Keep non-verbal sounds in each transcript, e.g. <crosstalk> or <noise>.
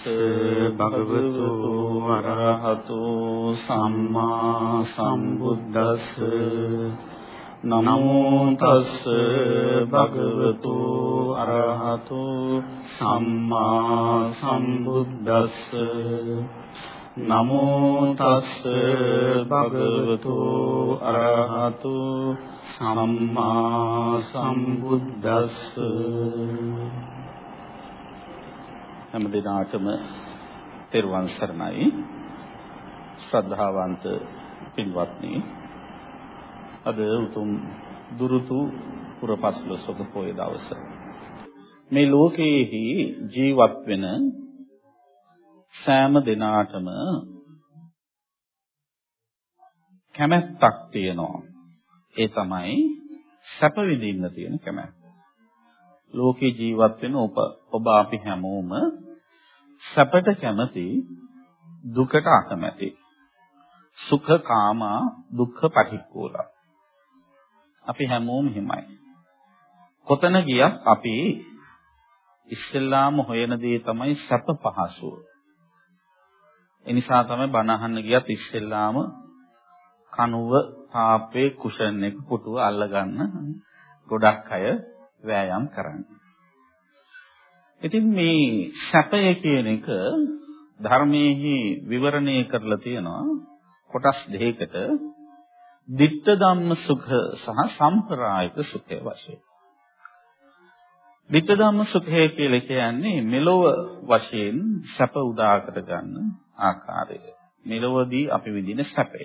තස් භගවතු වරහතු සම්මා සම්බුද්දස්ස. නමෝ තස් භගවතු අරහතු සම්මා සම්බුද්දස්ස. නමෝ තස් භගවතු අරහතු සම්මා සම්බුද්දස්ස. හැම දිනාටම තෙරුවන් සරණයි. ශ්‍රද්ධාවන්ත පින්වත්නි අද උතුම් දුරුතු පුරපස්ලොස්වක පොය දවස. මේ ලෝකයේහි ජීවත් වෙන සෑම දිනාටම කැමැත්තක් තියෙනවා. ඒ තමයි සැප විඳින්න තියෙන කැමැත්ත. ලෝකේ ජීවත් වෙන ඔබ ඔබ අපි හැමෝම සැපට කැමති දුකට අකමැති සුඛ කාමා දුක්ඛ පටික්කෝලා. අපි හැමෝම හිමයි. කොතන ගියත් අපි ඉස්සෙල්ලාම හොයන දේ තමයි සැප පහසුව. ඒ නිසා තමයි බණ අහන්න ගියත් ඉස්සෙල්ලාම කනුව තාප්පේ කුෂන් එක පුටුව අල්ලගන්න ගොඩක් අය වෑයම් කරන්න. ඉතින් මේ සැපය කියන එක ධර්මයේහි විවරණය කරලා තියෙනවා කොටස් දෙකකට ditta ධම්ම සුඛ සහ සම්ප්‍රායික සුඛය වශයෙන්. ditta ධම්ම සුඛය කියලා කියන්නේ මෙලොව වශයෙන් සැප උදා කර ගන්න ආකාරය. මෙලොවදී අපි විඳින සැපය.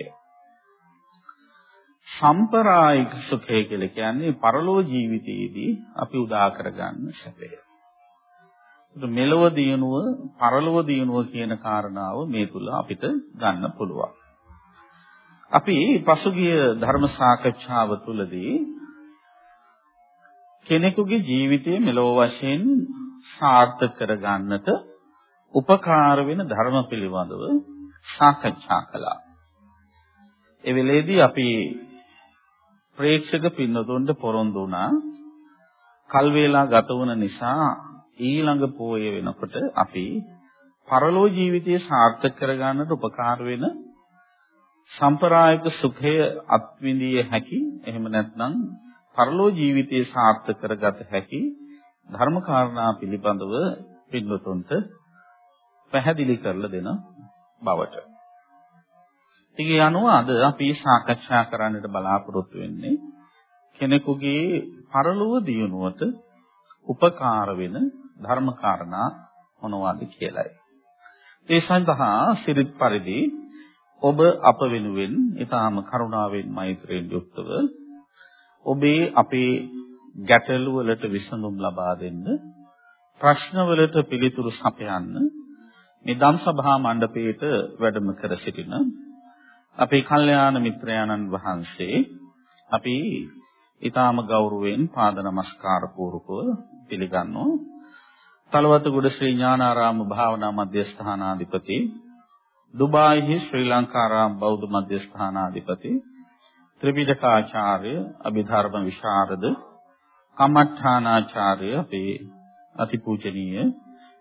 සම්ප්‍රායික සුඛය කියලා කියන්නේ පරලෝ ජීවිතයේදී අපි උදා කරගන්න සැපය. මෙලොව දියුණුව, පරලොව දියුණුව කියන කාරණාව මේ තුල අපිට ගන්න පුළුවන්. අපි පසුගිය ධර්ම සාකච්ඡාව තුළදී කෙනෙකුගේ ජීවිතය මෙලොව වශයෙන් සාර්ථක කරගන්නට උපකාර වෙන ධර්ම පිළිබඳව සාකච්ඡා කළා. ඒ වෙලේදී අපි ප්‍රේක්ෂක පින්නතුන්ට පොරොන්දු වුණා. කල් වේලා ගත වුණ නිසා ඊළඟ පෝය වෙනකොට අපි පරලෝ ජීවිතය සාර්ථක කරගන්නට උපකාර වෙන සම්ප්‍රායික සුඛය අත්විඳිය හැකි එහෙම නැත්නම් පරලෝ ජීවිතය සාර්ථක කරගත හැකි ධර්ම කාරණා පිළිබඳව පින්වතුන්ට පැහැදිලි කරලා දෙන බවට. ඉතින් අනුව අද අපි සාකච්ඡා කරන්නට බලාපොරොත්තු වෙන්නේ කෙනෙකුගේ පරලොව දියුණුවට උපකාර වෙන ධර්ම කාරණා මොනවද කියලායි. ඒ සඳහා සිරිත් පරිදි ඔබ අප වෙනුවෙන් ඊටාම කරුණාවෙන් මෛත්‍රියෙන් යුක්තව ඔබේ අපේ ගැටලු වලට විසඳුම් ලබා දෙන්න ප්‍රශ්න වලට පිළිතුරු සපයන්න මේ ධම් සභා මණ්ඩපයේට වැඩම කර සිටින අපේ කල්යාණ මිත්‍රයාණන් වහන්සේ අපි ඊටාම ගෞරවයෙන් පාද නමස්කාර පූර්වකව පිළිගන්නවා. තලවතුගොඩ ශ්‍රී ඥානාරාම භාවනා මධ්‍යස්ථානාධිපති දුබායිහි ශ්‍රී ලංකාරාම බෞද්ධ මධ්‍යස්ථානාධිපති ත්‍රිපිටකාචාර්ය අභිධර්ම විශාරද කමඨානාචාර්ය අපේ අතිපූජනීය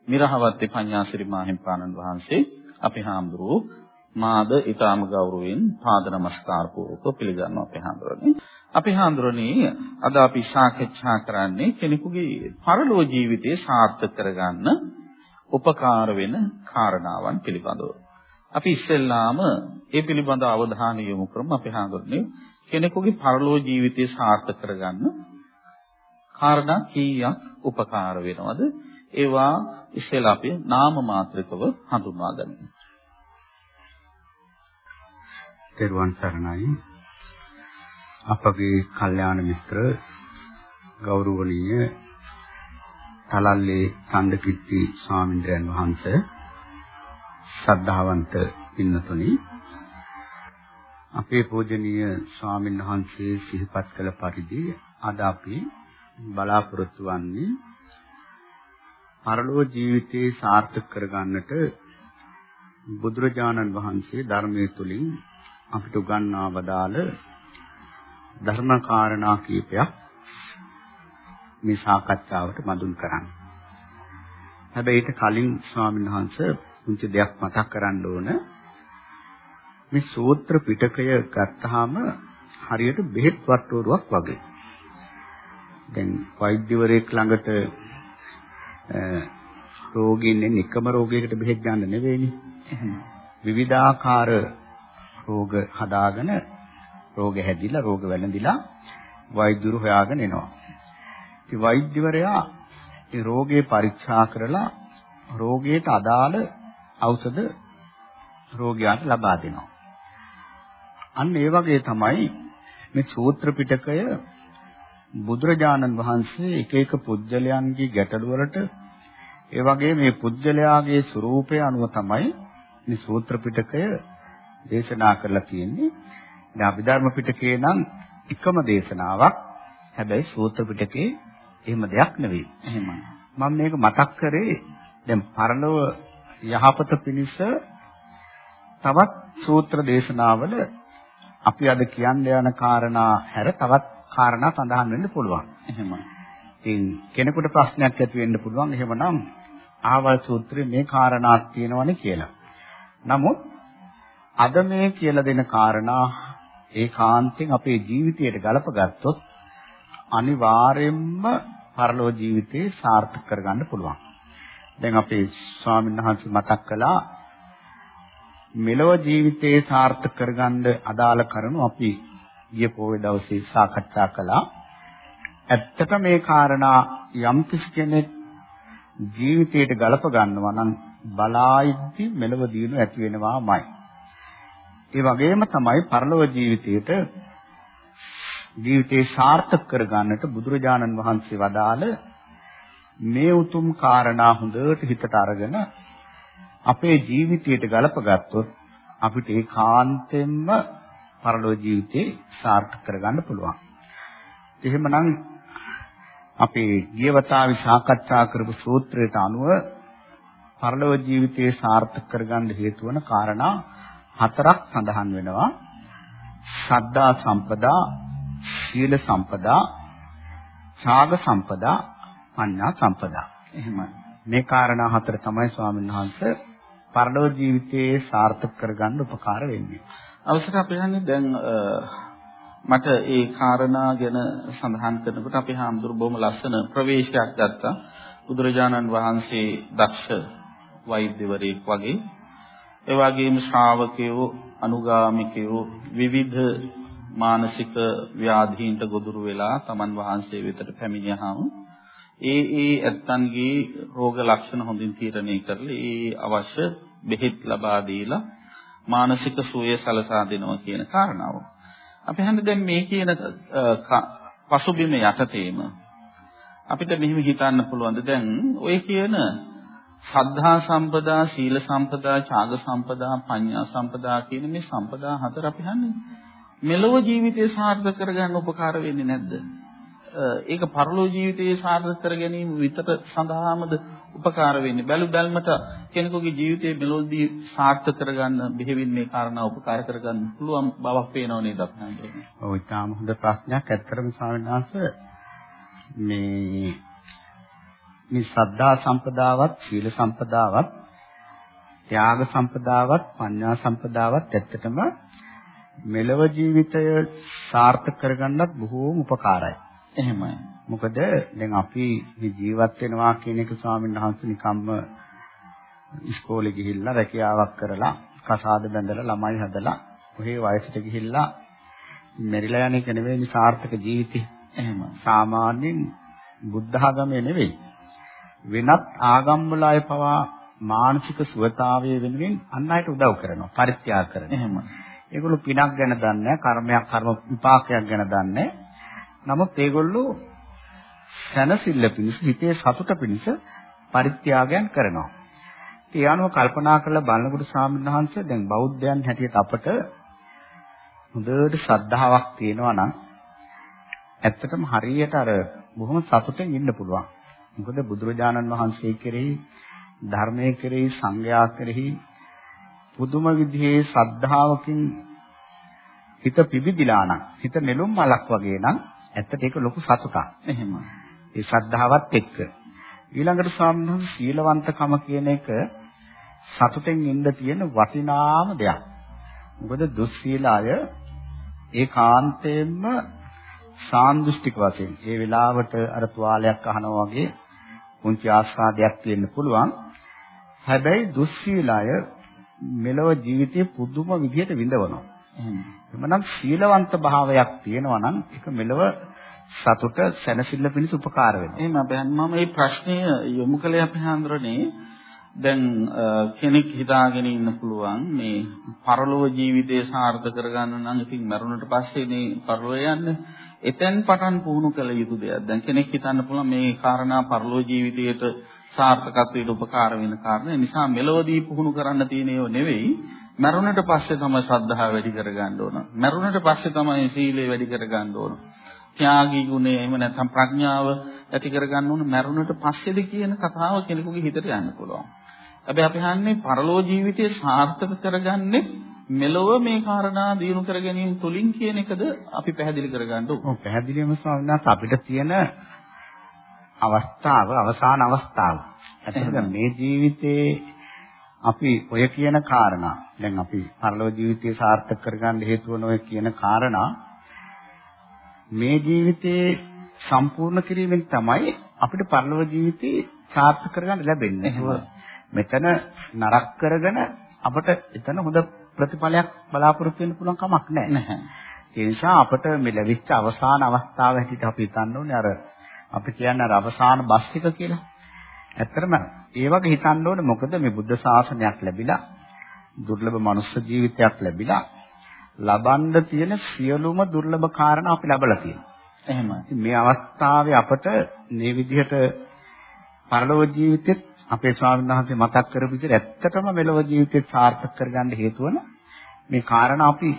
මිරහවත්තේ පඤ්ඤාසිරි මාහිම්පාණන් වහන්සේ අපි හාමුදුරුවෝ මාද ඊටාම ගෞරවයෙන් පාද නමස්කාර පූර්වක පිළිගන්නවා අපේ හාමුදුරනේ. අපේ හාමුදුරනේ අද අපි සාකච්ඡා කරන්නේ කෙනෙකුගේ පරලෝ ජීවිතය සාර්ථක කරගන්න උපකාර වෙන කාරණාවන් පිළිබඳව. අපි ඉස්සෙල්ලාම ඒ පිළිබඳ අවධානය යොමු කරමු අපේ හාමුදුරනේ කෙනෙකුගේ පරලෝ ජීවිතය සාර්ථක කරගන්න කාරණා කීයක් උපකාර වෙනවද? ඒවා ඉස්සෙල්ලා අපි නාම මාත්‍රිකව හඳුන්වා ගනිමු. තෙරුවන් සරණයි. අපගේ කල්යාණ මිත්‍ර ගෞරවනීය තලල්ලේ චන්දකිත්ති ස්වාමීන් වහන්සේ ශ්‍රද්ධාවන්ත පින්නතුනි අපේ පූජනීය ස්වාමීන් වහන්සේ සිහිපත් කළ පරිදි අද අපි බලාපොරොත්තු වන්නේ පරලෝ ජීවිතේ සාර්ථක කරගන්නට බුදුරජාණන් වහන්සේ ධර්මයේ තුලින් අපිට උගන්වා වදාළ ධර්ම කාරණා කීපයක් මේ සාකච්ඡාවට මඳුන් කරන්න. හැබැයි ඊට කලින් ස්වාමීන් වහන්සේ පුංචි දෙයක් මතක් කරන්න ඕන. මේ සූත්‍ර පිටකය ගත්තාම හරියට බෙහෙත් වට්ටෝරුවක් වගේ. දැන් වෛද්‍යවරයෙක් ළඟට රෝගීන් එකම රෝගයකට බෙහෙත් ගන්න නෙවෙයිනේ. විවිධාකාර රෝග හදාගෙන රෝග හැදිලා රෝග වැළඳිලා වෛද්‍යරු හොයාගෙන එනවා. ඉතින් වෛද්‍යවරයා ඒ රෝගේ පරීක්ෂා කරලා රෝගයට අදාළ ඖෂධ රෝගියාට ලබා දෙනවා. අන්න ඒ වගේ තමයි මේ සූත්‍ර පිටකය බුදුරජාණන් වහන්සේ එක එක පුජ්‍යලයන්ගේ ගැටළු වලට ඒ වගේ මේ පුජ්‍යලයාගේ ස්වરૂපය අනුව තමයි මේ සූත්‍ර පිටකය දේශනා කරලා තියෙන්නේ. දැන් අභිධර්ම පිටකේ නම් එකම දේශනාවක්. හැබැයි සූත්‍ර පිටකේ එහෙම දෙයක් නෙවෙයි. එහෙමයි. මම මේක මතක් කරේ දැන් පරලොව යහපත පිණිස තවත් සූත්‍ර දේශනාවල අපි අද කියන්න යන කාරණා හැර තවත් කාරණා සඳහන් වෙන්න පුළුවන්. එහෙමයි. ඉතින් කෙනෙකුට ප්‍රශ්නයක් ඇති වෙන්න පුළුවන් එහෙමනම් ආවල් සූත්‍රයේ මේ කාරණාක් තියෙනවනේ කියලා. නමුත් අද මේ කියලා දෙන කාරණා ඒකාන්තයෙන් අපේ ජීවිතයට ගලපගත්තොත් අනිවාර්යයෙන්ම පරලෝ ජීවිතේ සාර්ථක කරගන්න පුළුවන්. දැන් අපේ ස්වාමීන් වහන්සේ මතක් කළා මෙලොව ජීවිතේ සාර්ථක කරගන්න අදාළ කරුණු අපි ගිය පොයේ දවසේ සාකච්ඡා කළා. ඇත්තට මේ කාරණා යම් කෙනෙක් ජීවිතයට ගලප ගන්නවා නම් බලායිද්දි මෙලව දිනු ඇති වෙනවාමයි. ඒ වගේම තමයි පරලොව ජීවිතයට ජීවිතේ සාර්ථක කරගන්නට බුදුරජාණන් වහන්සේ වදාළ මේ උතුම් කාරණා හොඳට හිතට අරගෙන අපේ ජීවිතයට ගලප ගත්තොත් අපිට ඒකාන්තයෙන්ම පරලොව ජීවිතේ සාර්ථක කරගන්න පුළුවන්. එහෙමනම් අපේ ගියවතාවේ සාකච්ඡා කරපු සූත්‍රයට අනුව පරලොව ජීවිතේ සාර්ථක කරගන්න හේතු වන කාරණා හතරක් සඳහන් වෙනවා. ශ්‍රද්ධා සම්පදා, සීල සම්පදා, ඡාග සම්පදා, පඤ්ඤා සම්පදා. එහෙමයි. මේ කාරණා හතර තමයි ස්වාමීන් වහන්සේ පරලොව ජීවිතයේ සාර්ථක කරගන්න උපකාර වෙන්නේ. අවසර අපි හන්නේ දැන් මට ඒ කාරණා ගැන සඳහන් කරනකොට අපි හාමුදුරු බොහොම ලස්සන ප්‍රවේශයක් ගත්තා. බුදුරජාණන් වහන්සේ දක්ෂ වෛද්‍යවරයෙක් වගේ ඒ වගේම ශ්‍රාවකයෝ අනුගාමිකයෝ විවිධ මානසික ව්‍යාධීන්ට ගොදුරු වෙලා තමන් වහන්සේ වෙතට පැමිණියාම ඒ ඒ ඇත්තන්ගේ රෝග ලක්ෂණ හොඳින් තීරණය කරලා ඒ අවශ්‍ය බෙහෙත් ලබා දීලා මානසික සුවය සලසා දෙනවා කියන කාරණාව. අපි හන්නේ දැන් මේ කියන පසුබිම යටතේම අපිට මෙහෙම හිතන්න පුළුවන්ද දැන් ඔය කියන සද්ධා සම්පදා, සීල සම්පදා, ඡාග සම්පදා, පඤ්ඤා සම්පදා කියන මේ සම්පදා හතර අපි හන්නේ මෙලොව ජීවිතය සාර්ථක කරගන්න උපකාර වෙන්නේ නැද්ද? ඒක පරලෝ ජීවිතයේ සාර්ථක කර ගැනීම විතර සඳහාමද උපකාර වෙන්නේ. බැලු බැල්මට කෙනෙකුගේ ජීවිතයේ මෙලොවදී සාර්ථක කරගන්න බෙහෙවින් මේ කාරණා උපකාර කරගන්න පුළුවන් බවක් පේනව නේද අපහාන්දේ. ඔව් ඊටාම හොඳ ප්‍රශ්නයක්. ඇත්තටම ස්වාමීන් වහන්සේ මේ මේ සද්ධා සම්පදාවත්, සීල සම්පදාවත්, ත්‍යාග සම්පදාවත්, පඤ්ඤා සම්පදාවත් ඇත්තටම මෙලව ජීවිතය සාර්ථක කරගන්නත් බොහෝම උපකාරයි. එහෙමයි. මොකද දැන් අපි ජීවත් වෙනවා කියන එක ස්වාමීන් වහන්සේ නිකම්ම ඉස්කෝලේ ගිහිල්ලා රැකියාවක් කරලා කසාද බැඳලා ළමයි හදලා ඔහේ වයසට ගිහිල්ලා මෙරිලා යන එක නෙවෙයි සාර්ථක ජීවිතය. එහෙම. සාමාන්‍යයෙන් බුද්ධ ආගමේ නෙවෙයි. වෙනත් ආගම් වල අය පවා මානසික සුවතාවය වෙනුවෙන් අන් අයට උදව් කරනවා. පරිත්‍යාග කරනවා. එහෙම. ඒගොල්ලෝ පිනක් ගැන දන්නේ කර්මයක් කර්ම විපාකයක් ගැන දන්නේ. නමුත් ඒගොල්ලෝ සැනසෙල්ල පිණිස හිතේ සතුට පිණිස පරිත්‍යාගයන් කරනවා. ඒ අනුව කල්පනා කරලා බලනකොට ස්වාමීන් වහන්සේ දැන් බෞද්ධයන් හැටියට අපට හොඳට ශ්‍රද්ධාවක් තියෙනවා නම් ඇත්තටම හරියට අර බොහොම සතුටෙන් ඉන්න පුළුවන්. මොකද බුදුරජාණන් වහන්සේ කෙරෙහි ධර්මයේ කෙරෙහි සංඝයා කෙරෙහි පුදුම විදිහේ ශ්‍රද්ධාවකින් හිත පිබිදිලා නම් හිත නෙළුම් මලක් වගේ නම් ඇත්තට ඒක ලොකු සතුටක්. එහෙම. ඒ ශ්‍රද්ධාවත් එක්ක. ඊළඟට ස්වාමීන් සීලවන්තකම කියන එක සතුටෙන් ඉන්න තියෙන වටිනාම දෙයක්. මොකද දුස්සීල අය ඒකාන්තයෙන්ම සාන්දෘෂ්ටික වශයෙන් ඒ වෙලාවට අර තුවාලයක් අහනවා වගේ පුංචි ආස්වාදයක් තියෙන්න පුළුවන්. හැබැයි දුස්සීල අය මෙලව ජීවිතයේ පුදුම විදිහට විඳවනවා. එhmenan සීලවන්ත භාවයක් තියෙනවා නම් ඒක මෙලව සතුට සැනසෙල්ල පිණිස උපකාර වෙනවා. එහෙම අපි මම මේ ප්‍රශ්නය යොමු කළේ අපි හඳුරන්නේ දැන් කෙනෙක් හිතාගෙන ඉන්න පුළුවන් මේ පරලෝක ජීවිතය සාර්ථක කරගන්න නම් ඉතින් මරුණට පස්සේ මේ පරලෝක යන්නේ එතෙන් පටන් පුහුණු කළ යුතු දෙයක්. දැන් කෙනෙක් හිතන්න පුළුවන් මේ කාරණා පරලෝක ජීවිතයට සාර්ථකත්වයට උපකාර වෙන කාරණා. ඒ නිසා මෙලොවදී පුහුණු කරන්න තියෙන ඒවා නෙවෙයි. මරුණට පස්සේ තමයි ශ්‍රද්ධාව වැඩි කරගන්න ඕන. මරුණට පස්සේ තමයි සීලය වැඩි කරගන්න ඕන. ත්‍යාගී ගුණය එහෙම නැත්නම් ප්‍රඥාව ඇති කරගන්න ඕන මරුණට පස්සේද කියන කතාව කෙනෙකුගේ හිතට යන්න පුළුවන්. හැබැයි අපි හන්නේ පරලෝ ජීවිතය සාර්ථක කරගන්නේ මෙලොව මේ කාරණා දිනු කර ගැනීම තුලින් කියන එකද අපි පැහැදිලි කරගන්න ඕනේ. ඔව් පැහැදිලිවම ස්වාමීන් වහන්සේ අපිට තියෙන අවස්ථාව අවසාන අවස්ථාව. ඇත්තටම මේ ජීවිතේ අපි ඔය කියන කාරණා දැන් අපි පරලෝ ජීවිතය සාර්ථක කරගන්න හේතු වන ඔය කියන කාරණා මේ ජීවිතේ සම්පූර්ණ කිරීමෙන් තමයි අපිට පරලෝ ජීවිතේ සාර්ථක කරගන්න ලැබෙන්නේ. මෙතන නරක කරගෙන අපට එතන හොඳ ප්‍රතිඵලයක් බලාපොරොත්තු වෙන්න පුළුවන් කමක් නැහැ. ඒ නිසා අපට මේ ලැබිච්ච අවසාන අවස්ථාව හැටියට අපි හිතන්න ඕනේ අර අපි කියන්නේ අර අවසාන බස් එක කියලා. ඇත්තටම ඒ වගේ හිතන්න ඕනේ මොකද මේ බුද්ධ ශාසනයක් ලැබිලා දුර්ලභ මනුෂ්‍ය ජීවිතයක් ලැබිලා ලබන්න තියෙන සියලුම දුර්ලභ කාරණා අපි ලබලා තියෙනවා. එහෙමයි. මේ අවස්ථාවේ අපට මේ විදිහට පරලෝක ජීවිතෙත් අපේ ස්වාමීන් වහන්සේ මතක් කරපු විදිහට ඇත්තටම මෙලොව ජීවිතේ සාර්ථක කරගන්න හේතු වන මේ කාරණා අපි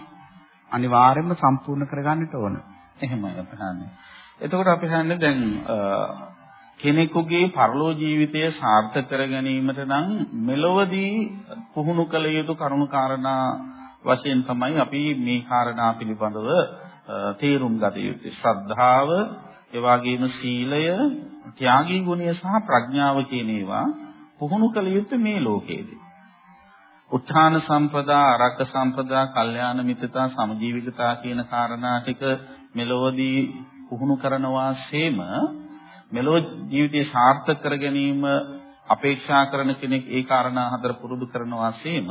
අනිවාර්යයෙන්ම සම්පූර්ණ කරගන්නට ඕන. එහෙමයි අපහන්නේ. එතකොට අපි හන්නේ දැන් කෙනෙකුගේ පරලෝ ජීවිතය සාර්ථක කර ගැනීමට නම් මෙලොවදී පුහුණු කළ යුතු කරුණු කාරණා වශයෙන් තමයි අපි මේ කාරණා පිළිබඳව තේරුම් ගත යුත්තේ. ශ්‍රද්ධාව, ඒ වගේම සීලය, ත්‍යාගී ගුණය සහ ප්‍රඥාව කියන ඒවා පුහුණු කළ යුත්තේ මේ ලෝකයේදී. උත්ථාන සම්පදා, අරක්ක සම්පදා, කල්යාණ මිත්‍රතා, සමජීවිකතා කියන කාරණා ටික මෙලොවදී පුහුණු කරනවා සේම මෙලොව ජීවිතය සාර්ථක කර ගැනීම අපේක්ෂා කරන කෙනෙක් ඒ කාරණා හතර පුරුදු කරනවා සේම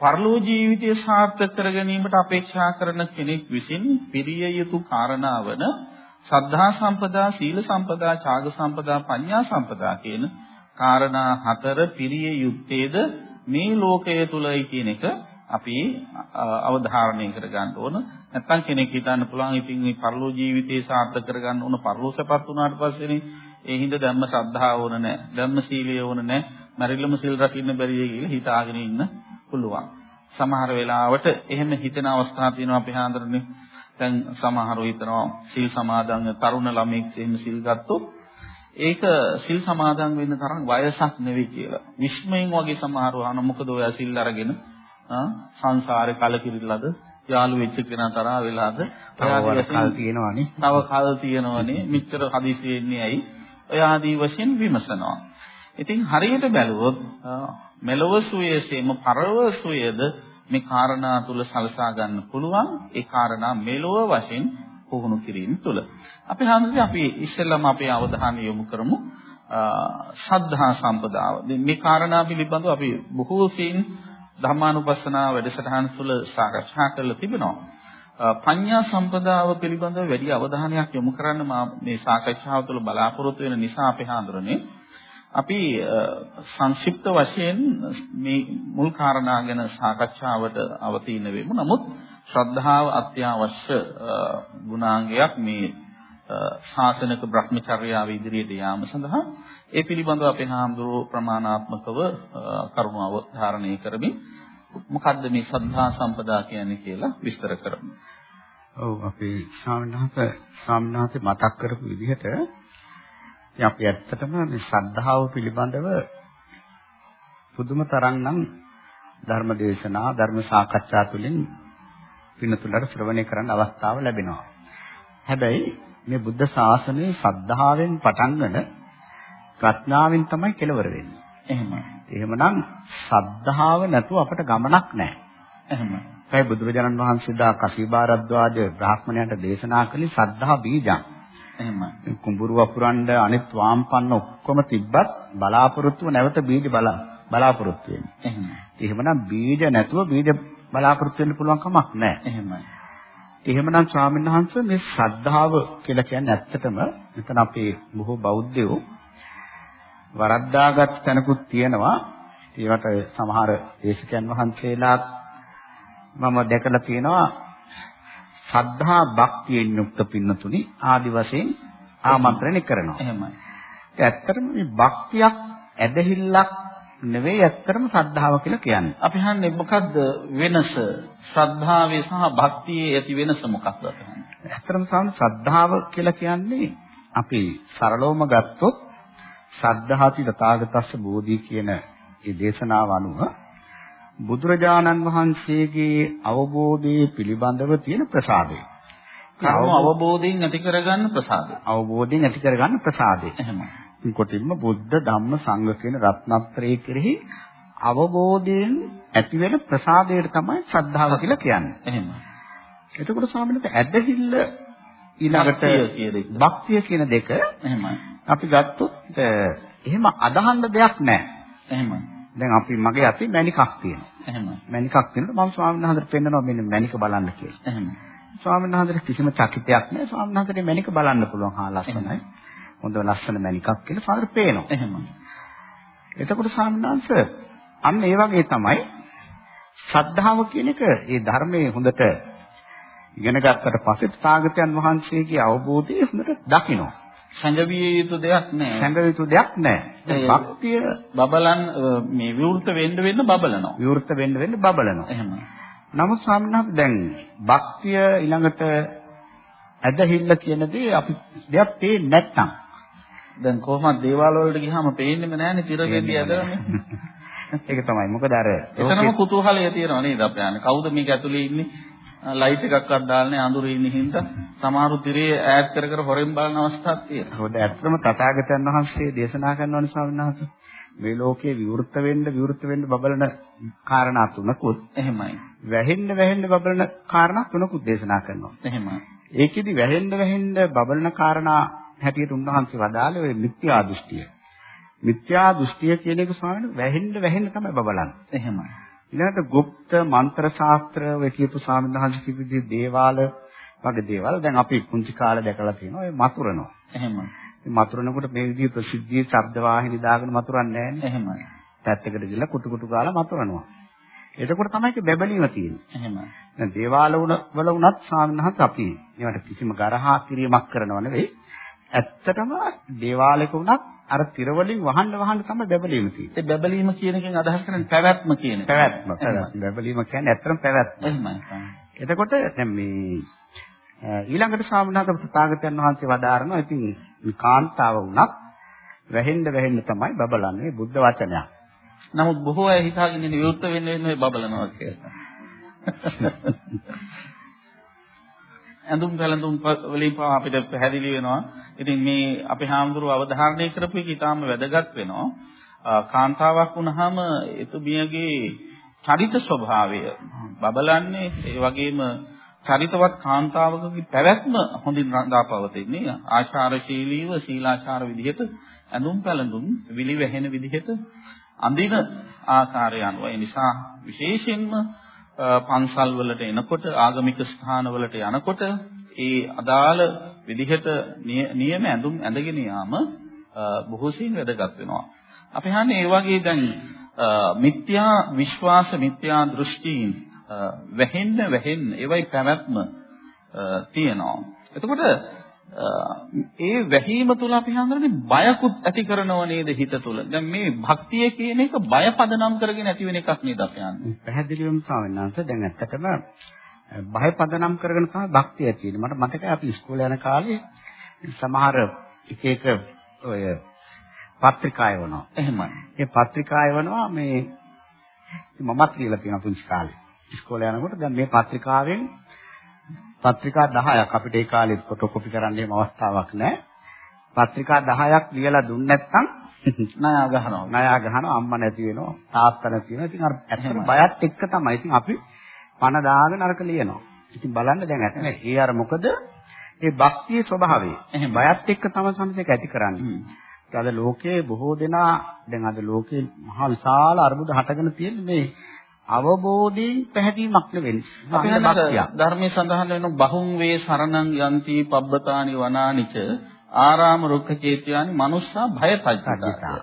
පරලෝ ජීවිතය සාර්ථක කර ගැනීමට අපේක්ෂා කරන කෙනෙක් විසින් පිරිය යුතු කාරණා වන සද්ධා සම්පදා, සීල සම්පදා, ඡාග සම්පදා, පඤ්ඤා සම්පදා කියන කාරණා හතර පිරිය යුත්තේද මේ ලෝකය තුලයි කියන එක අපි අවධාරණය කරගන්න ඕන. නැත්තම් කෙනෙක් හිතන්න පුළුවන් ඉතින් මේ පරලෝ ජීවිතේ සාර්ථක කරගන්න ඕන පරලෝසපත් වුණාට පස්සේනේ ඒ හිඳ ධම්ම ශ්‍රද්ධාව ඕන නැහැ. ධම්ම සීලය ඕන නැහැ. මරිලම සිල් රකින්න බැරිය කියලා හිතාගෙන ඉන්න පුළුවන්. සමහර වෙලාවට එහෙම හිතෙන අවස්ථා තියෙනවා අපි හාන්දරනේ. දැන් සමහරව හිතනවා සිල් සමාදන් තරුණ ළමෙක් එහෙම සිල් ගත්තොත් ඒක සිල් සමාදන් වෙන්න තරම් වයසක් නෙවෙයි කියලා. විශ්මයෙන් වගේ සමහරව අහන මොකද ඔය සිල් අරගෙන සංසාරේ කලකිරිලාද යාළු වෙච්ච කෙනා තරහා වෙලාද තව කල් තියෙනවනේ. තව කල් තියෙනවනේ. මෙච්චර හදිසි වෙන්නේ ඇයි? ඔය ආදී වශයෙන් විමසනවා. ඉතින් හරියට බැලුවොත් මෙලොව සුවයසේම පරව සුවයද මේ කාරණා තුල සලසා ගන්න පුළුවන් ඒ කාරණා මෙලොව වශයෙන් පුහුණු කිරීම තුල අපි හඳුනන්නේ අපි ඉස්සෙල්ලාම අපේ අවධානය යොමු කරමු ශ්‍රද්ධා සම්පදාව. මේ කාරණා පිළිබඳව අපි බොහෝ සීන් ධර්මානුපස්සනා වැඩසටහන් තුළ සාකච්ඡා කරලා තිබෙනවා. පඤ්ඤා සම්පදාව පිළිබඳව වැඩි අවධානයක් යොමු කරන්න මා මේ සාකච්ඡාව තුළ බලාපොරොත්තු වෙන නිසා අපි හඳුරන්නේ අපි සංක්ෂිප්ත වශයෙන් මේ මුල් කාරණා ගැන සාකච්ඡාවට අවතීන වෙමු. නමුත් ශ්‍රද්ධාව අත්‍යවශ්‍ය ගුණාංගයක් මේ ශාසනික භ්‍රමචර්යාව ඉදිරියට යාම සඳහා ඒ පිළිබඳව අපේ හාමුදුරුව ප්‍රමාණාත්මකව කරුණ අවධාරණය කරමින් මොකද්ද මේ සද්ධා සම්පදා කියන්නේ කියලා විස්තර කරමු. ඔව් අපේ ස්වාමීනාථ ස්වාමීනාථ මතක් කරපු විදිහට අපි ඇත්තටම මේ ශ්‍රද්ධාව පිළිබඳව පුදුම තරම්නම් ධර්ම දේශනා ධර්ම සාකච්ඡා තුළින් පිනතුලට ශ්‍රවණය කරන්න අවස්ථාව ලැබෙනවා. හැබැයි මේ බුද්ධ ශාසනයේ ශ්‍රද්ධාවෙන් පටන්ගෙන ප්‍රඥාවෙන් තමයි කෙලවර වෙන්නේ. එහෙමයි. එහෙමනම් සද්ධාව නැතුව අපට ගමනක් නැහැ. එහෙමයි. ඒ බුදුරජාණන් වහන්සේ දා කසීබාරද්වාජ බ්‍රාහ්මණයන්ට දේශනා කළේ සද්ධා බීජං. එහෙමයි. කුඹුරු වපුරන්න අනිත් වාම්පන්න ඔක්කොම තිබ්බත් බලාපොරොත්තුව නැවත බීජ බල බලාපොරොත්තු වෙන්නේ. එහෙමයි. එහෙමනම් බීජ නැතුව බීජ බලාපොරොත්තු වෙන්න පුළුවන් කමක් නැහැ. එහෙමයි. එහෙමනම් ස්වාමීන් වහන්සේ මේ ශ්‍රද්ධාව කියලා කියන්නේ ඇත්තටම මෙතන අපේ බොහෝ බෞද්ධයෝ වරද්දාගත් තැනකුත් තියෙනවා. ඒවට සමහර දේශකයන් වහන්සේලාත් මම දැකලා තියෙනවා සද්ධා භක්තියෙන් යුක්ත පින්නතුනි ආදි වශයෙන් ආමන්ත්‍රණය කරනවා. එහෙමයි. ඇත්තටම මේ භක්තියක් ඇදහිල්ලක් නෙවෙයි ඇත්තටම ශ්‍රද්ධාව කියලා කියන්නේ. අපි හන්නේ මොකද්ද වෙනස? ශ්‍රද්ධාවේ සහ භක්තියේ ඇති වෙනස මොකක්ද? ඇත්තටම සාම ශ්‍රද්ධාව කියලා කියන්නේ අපි සරලවම ගත්තොත් ශ්‍රද්ධාති තථාගතස්ස බෝධි කියන ඒ දේශනාව අනුව බුදුරජාණන් වහන්සේගේ අවබෝධයේ පිළිබඳව තියෙන ප්‍රසාදය. කර්ම අවබෝධයෙන් ඇති කරගන්න ප්‍රසාදය. අවබෝධයෙන් ඇති කරගන්න ප්‍රසාදය. එහෙමයි. කොටින්ම බුද්ධ ධම්ම සංඝ කියන රත්නත්‍රයේ කෙරෙහි අවබෝධයෙන් ඇති වෙන ප්‍රසාදයට තමයි ශ්‍රද්ධාව කියලා කියන්නේ. එහෙමයි. එතකොට ස්වාමීන් වහන්සේ ඇදහිල්ල ඊළඟට භක්තිය කියන දෙක එහෙමයි. අපි ගත්තොත් එහෙම අදහන්න දෙයක් නැහැ. එහෙමයි. දැන් අපි මගේ අතේ මණිකක් තියෙනවා. එහෙමයි. මණිකක් තියෙනකොට මම ස්වාමීන් වහන්සේට පෙන්නනවා මෙන්න මණික බලන්න කියලා. එහෙමයි. ස්වාමීන් වහන්සේට කිසිම චකිතයක් නැහැ. ස්වාමීන් වහන්සේට මණික බලන්න පුළුවන්. හා ලස්සනයි. හොඳ ලස්සන මණිකක් කියලා ස්වාමීන් පේනවා. එහෙමයි. එතකොට ස්වාමීන් වහන්සේ අන්න ඒ වගේ තමයි ශ්‍රද්ධාව කියන එක ඒ ධර්මයේ හොඳට ඉගෙන ගත්තට පස්සේ තාගතයන් වහන්සේගේ අවබෝධය හොඳට දකිනවා. සංගවිය යුතු දෙයක් නෑ. සංගවිය යුතු දෙයක් නෑ. භක්තිය බබලන් මේ විවෘත වෙන්න වෙන්න බබලනවා. විවෘත වෙන්න වෙන්න බබලනවා. එහෙමයි. නමුත් ස්වාමීන් දැන් භක්තිය ඊළඟට ඇදහිල්ල කියන දේ අපි දෙයක් පේන්නේ නැත්නම් දැන් කොහොමද දේවාල වලට ගියාම පේන්නේම නැහැනේ තිරගෙඩි ඇදලානේ. <laughs> ඒක තමයි. මොකද අර එතනම කුතුහලය තියෙනවා නේද අපි යන්නේ. කවුද මේක ඇතුලේ ඉන්නේ? ලයිට් එකක්වත් දාලා නැහැ අඳුරේ ඉන්න හින්දා සමහරු තිරේ ඈඩ් කර කර හොරෙන් බලන අවස්ථාවක් තියෙනවා. හොඳ ඇත්තම තථාගතයන් වහන්සේ දේශනා කරනවානේ ස්වාමීන් වහන්සේ. මේ ලෝකේ විවෘත වෙන්න විවෘත වෙන්න බබලන කාරණා තුනකුත් එහෙමයි. වැහෙන්න වැහෙන්න බබලන කාරණා තුනකුත් දේශනා කරනවා. එහෙමයි. ඒකෙදි වැහෙන්න වැහෙන්න බබලන කාරණා හැටියට උන්වහන්සේ වදාළේ ඔය මිත්‍යා දෘෂ්ටිය. මිත්‍යා දෘෂ්ටිය කියන එක ස්වාමීන් වැහෙන්න වැහෙන්න තමයි බබලන්නේ. එහෙමයි. ඊළඟට গুপ্ত මන්ත්‍ර ශාස්ත්‍ර ඔය කියපු ස්වාමීන් වහන්සේ කිව්ව විදිහේ දේවාල වගේ දේවල් දැන් අපි කුංචි කාලේ දැකලා තියෙනවා ඒ මතුරනවා. එහෙමයි. මතුරනකොට මේ විදිහේ ප්‍රසිද්ධියේ ශබ්ද වාහිනී දාගෙන මතුරන්නේ නැහැ නේ. එහෙමයි. පැත්තකට ගිහලා කුටු කුටු ගාලා මතුරනවා. එතකොට තමයි ඒක බැබලීම තියෙන්නේ. එහෙමයි. දැන් දේවාල වල වුණත් ස්වාමීන් වහන්සේ අපි ඒවට කිසිම ගරහා කිරීමක් කරනව නෙවෙයි. ඇත්තටම දේවාලයක වුණත් අර තිර වලින් වහන්න වහන්න තමයි බැබලීම තියෙන්නේ. ඒ බැබලීම කියන එකෙන් අදහස් කරන්නේ පැවැත්ම කියන එක. පැවැත්ම. බැබලීම කියන්නේ ඇත්තටම පැවැත්ම. එහෙමයි. එතකොට දැන් මේ ඊළඟට ස්වාමීනාථ තථාගතයන් වහන්සේ වදාරනවා ඉතින් කාන්තාව වුණත් වැහෙන්න වැහෙන්න තමයි බබලන්නේ බුද්ධ වචනයක්. නමුත් බොහෝ අය හිතාගෙන ඉන්නේ විවෘත වෙන්න වෙන්න බබලනවා කියලා. ඇඳුම් කලඳුම් වලින් පවා අපිට පැහැදිලි වෙනවා. ඉතින් මේ අපේ හාමුදුරුව අවධාරණය කරපු එක ඊටාම වැදගත් වෙනවා. කාන්තාවක් වුණාම එතුමියගේ චරිත ස්වභාවය බබලන්නේ ඒ වගේම චරිතවත් කාන්තාවකගේ පැවැත්ම හොඳින් රඳා පවතින්නේ ආචාරශීලීව සීලාචාර විදිහට ඇඳුම් පැළඳුම් විලි වැහෙන විදිහට අඳින ආකාරය අනුව ඒ නිසා විශේෂයෙන්ම පන්සල් වලට එනකොට ආගමික ස්ථාන වලට යනකොට ඒ අදාළ විදිහට නියම ඇඳුම් ඇඳගෙන යාම බොහෝසින් වැදගත් වෙනවා. අපි හන්නේ ඒ වගේ දැන් මිත්‍යා විශ්වාස මිත්‍යා දෘෂ්ටීන් වැහෙන්න වැහෙන්න ඒවයි පැවැත්ම තියෙනවා. එතකොට ඒ වැහිම තුල අපි හඳුනන්නේ බයකුත් ඇති කරනව නේද හිත තුල. දැන් මේ භක්තිය කියන එක බය පදනම් කරගෙන ඇති වෙන එකක් නේද අපි යන්නේ. පැහැදිලිවම ස්වාමීන් වහන්සේ දැන් ඇත්තටම බය පදනම් කරගෙන තමයි භක්තිය තියෙන්නේ. මට මතකයි අපි ඉස්කෝලේ යන කාලේ සමහර එක එක ඔය පත්‍රිකා එවනවා. එහෙමයි. ඒ පත්‍රිකා එවනවා මේ මමත් කියලා තියෙනවා පුංචි කාලේ. ඉස්කෝලේ යනකොට දැන් මේ පත්‍රිකාවෙන් පත්‍රිකා 10ක් අපිට ඒ කාලේ ෆොටෝකොපි කරන්න එහෙම අවස්ථාවක් නැහැ. පත්‍රිකා 10ක් ලියලා දුන්නේ නැත්නම් <laughs> ණය ගහනවා. ණය ගහනවා අම්මා නැති වෙනවා තාත්තා නැති වෙනවා. ඉතින් අර ඇත්තට බයත් එක්ක තමයි. ඉතින් අපි පණ දාගෙන අරක ලියනවා. ඉතින් බලන්න දැන් ඇත්තට ඒ අර මොකද ඒ භක්තියේ ස්වභාවය. බයත් එක්ක තමයි සම්පූර්ණ ඇති කරන්නේ. අද ලෝකයේ බොහෝ දෙනා දැන් අද ලෝකේ මහා විශාල අර්බුද හටගෙන තියෙන මේ අවබෝධයෙන් පැහැදීමක් නෙවෙයි. ධර්මයේ සඳහන් වෙන බහුම් වේ සරණං යන්ති පබ්බතානි වනානිච ආරාම රුක්ඛ චේත්‍යානි මනුස්සා භය පජ්ජිතා.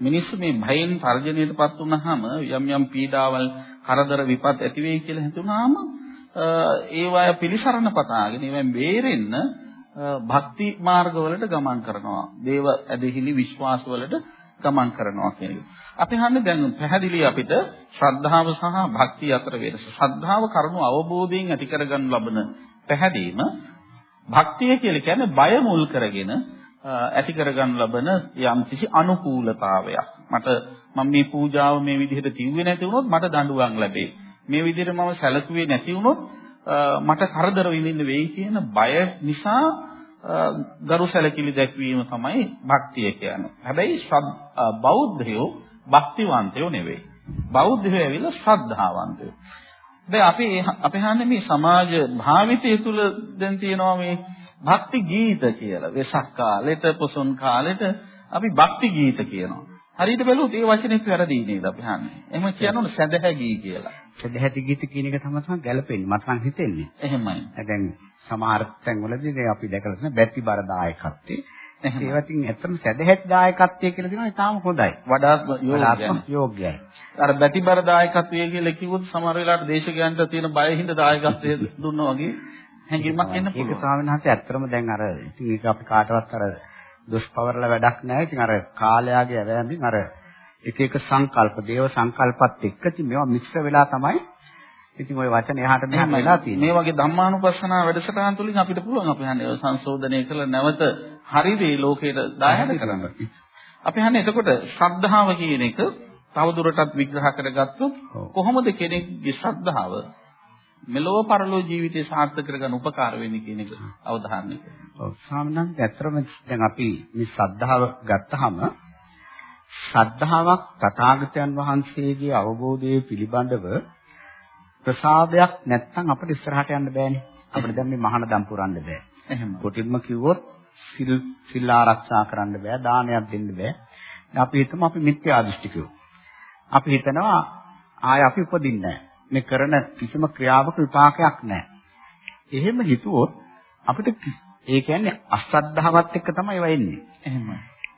මිනිස්සු මේ භයෙන් තර්ජනයටපත් වුනහම යම් යම් පීඩාවල් කරදර විපත් ඇති වෙයි කියලා හිතුනහම ඒවාය පිළිසරණ පතාගෙන ඒවෙන් බේරෙන්න භක්ති මාර්ගවලට ගමන් කරනවා. දේව ඇදහිලි විශ්වාස වලට ගමන් කරනවා කියන එක. අපි හන්නේ දැන් පැහැදිලි අපිට ශ්‍රද්ධාව සහ භක්තිය අතර වෙනස. ශ්‍රද්ධාව කරුණු අවබෝධයෙන් ඇති කරගන්න ලබන පැහැදීම භක්තිය කියලා කියන්නේ බය මුල් කරගෙන ඇති කරගන්න ලබන යම් කිසි අනුකූලතාවයක්. මට මම මේ පූජාව මේ විදිහට තිව්වේ නැති වුණොත් මට දඬුවම් ලැබේ. මේ විදිහට මම සැලකුවේ නැති වුණොත් මට කරදර විඳින්න වෙයි කියන බය නිසා ගරු සැලකිලි දැක්වීම තමයි භක්තිය කියන්නේ. හැබැයි බෞද්ධයෝ භක්තිවන්තයෝ නෙවෙයි. බෞද්ධයෝ ඇවිල්ලා ශ්‍රද්ධාවන්තයෝ. දැන් අපි අපි හන්නේ මේ සමාජ භාවිතය තුල දැන් තියෙනවා මේ භක්ති ගීත කියලා. වෙසක් කාලෙට, පොසොන් කාලෙට අපි භක්ති ගීත කියනවා. හරියට බැලුවොත් ඒ වචනේ වැරදි නේද අපි හන්නේ. එහෙම කියනොත් සැදැහැ ගී කියලා. සැදැහැති ගීත කියන එක තමයි තමයි ගැලපෙන්නේ. මට නම් හිතෙන්නේ. එහෙමයි. දැන් සමහර තැන්වලදී දැන් අපි දැකලා තියෙන බැති බර දායකත්වයේ ඒවටින් ඇත්තම සැදැහැති දායකත්වය කියලා දෙනවා ඉතාලම හොඳයි. වඩාත් යෝග්‍යයි. අර බැතිබර දායකත්වය කියලා කිව්වොත් සමහර වෙලාවට දේශකයන්ට තියෙන බය හින්දා දායකත්වය දුන්නා වගේ හැඟීමක් එන්න පුළුවන්. ඒක ස්වාමීන් වහන්සේ ඇත්තම දැන් අර ඉතින් ඒක අපි කාටවත් අර දොස් පවරලා වැඩක් නැහැ. ඉතින් අර කාලයාගේ ඇවෑමෙන් අර එක එක සංකල්ප, දේව සංකල්පත් එක්ක ඉතින් මේවා මිශ්‍ර වෙලා තමයි ඉතින් ওই වචන එහාට මෙහාට වෙලා තියෙන්නේ. මේ වගේ ධම්මානුපස්සනා වැඩසටහන් තුලින් අපිට පුළුවන් අපි හන්නේ සංශෝධනය කළ නැවත හරි දේ ලෝකයට දායක කරන්න. අපි හන්නේ එතකොට ශ්‍රද්ධාව කියන එක තවදුරටත් විග්‍රහ කරගත්තොත් කොහොමද කෙනෙක්ගේ ශ්‍රද්ධාව මෙලොව පරලෝ ජීවිතේ සාර්ථක කරගන්න උපකාර වෙන්නේ කියන එක අවධානය කරනවා. ඔව් ස්වාමීන් ඇත්තටම දැන් අපි මේ ශ්‍රද්ධාව ගත්තාම ශ්‍රද්ධාවක් තථාගතයන් වහන්සේගේ අවබෝධයේ පිළිබඳව ප්‍රසාදයක් නැත්නම් අපිට ඉස්සරහට යන්න බෑනේ. අපිට දැන් මේ මහානදම් පුරන්න බෑ. එහෙම. කොටින්ම කිව්වොත් සිල් සිල් ආරක්ෂා කරන්න බෑ, දානයක් දෙන්න බෑ. අපි හිතමු අපි මිත්‍යා දෘෂ්ටිකයෝ. අපි හිතනවා ආය අපි උපදින්නේ නැහැ. මේ කරන කිසිම ක්‍රියාවක විපාකයක් නැහැ. එහෙම හිතුවොත් අපිට ඒ කියන්නේ අසද්ධාවත් එක්ක තමයි ඒවා එන්නේ. එහෙම.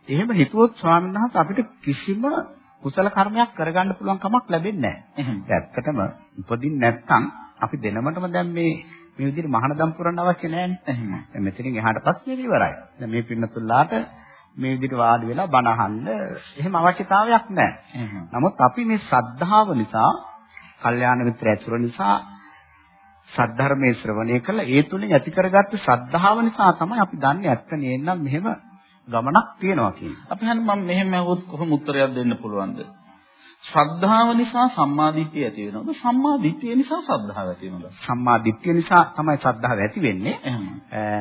එහෙම හිතුවොත් ස්වාමීන් වහන්සේ අපිට කිසිම කුසල කර්මයක් කරගන්න පුළුවන් කමක් ලැබෙන්නේ නැහැ. ඇත්තටම උපදින්න නැත්නම් අපි දෙනමතම දැන් මේ මේ විදිහට මහානදම් පුරන්න අවශ්‍ය නැහැනේ. එහෙම. දැන් මෙතනින් එහාට පස්සේ ඉවරයි. දැන් මේ පින්නතුල්ලාට මේ විදිහට වාඩි වෙලා බණ අහන්න එහෙම අවශ්‍යතාවයක් නැහැ. නමුත් අපි මේ ශ්‍රද්ධාව නිසා කල්යාණ මිත්‍ර ඇසුර නිසා සද්ධර්මයේ ශ්‍රවණය කළා ඒ තුලින් ඇති කරගත්ත ශ්‍රද්ධාව නිසා තමයි අපි දන්නේ ඇත්ත නේනම් මෙහෙම ගමනක් තියෙනවා කියන්නේ. අපි හන්නේ මම මෙහෙම ඇහුවොත් කොහොම උත්තරයක් දෙන්න පුළුවන්ද? ශ්‍රද්ධාව නිසා සම්මාදිට්ඨිය ඇති වෙනවද? සම්මාදිට්ඨිය නිසා ශ්‍රද්ධාව ඇති වෙනවද? සම්මාදිට්ඨිය නිසා තමයි ශ්‍රද්ධාව ඇති වෙන්නේ.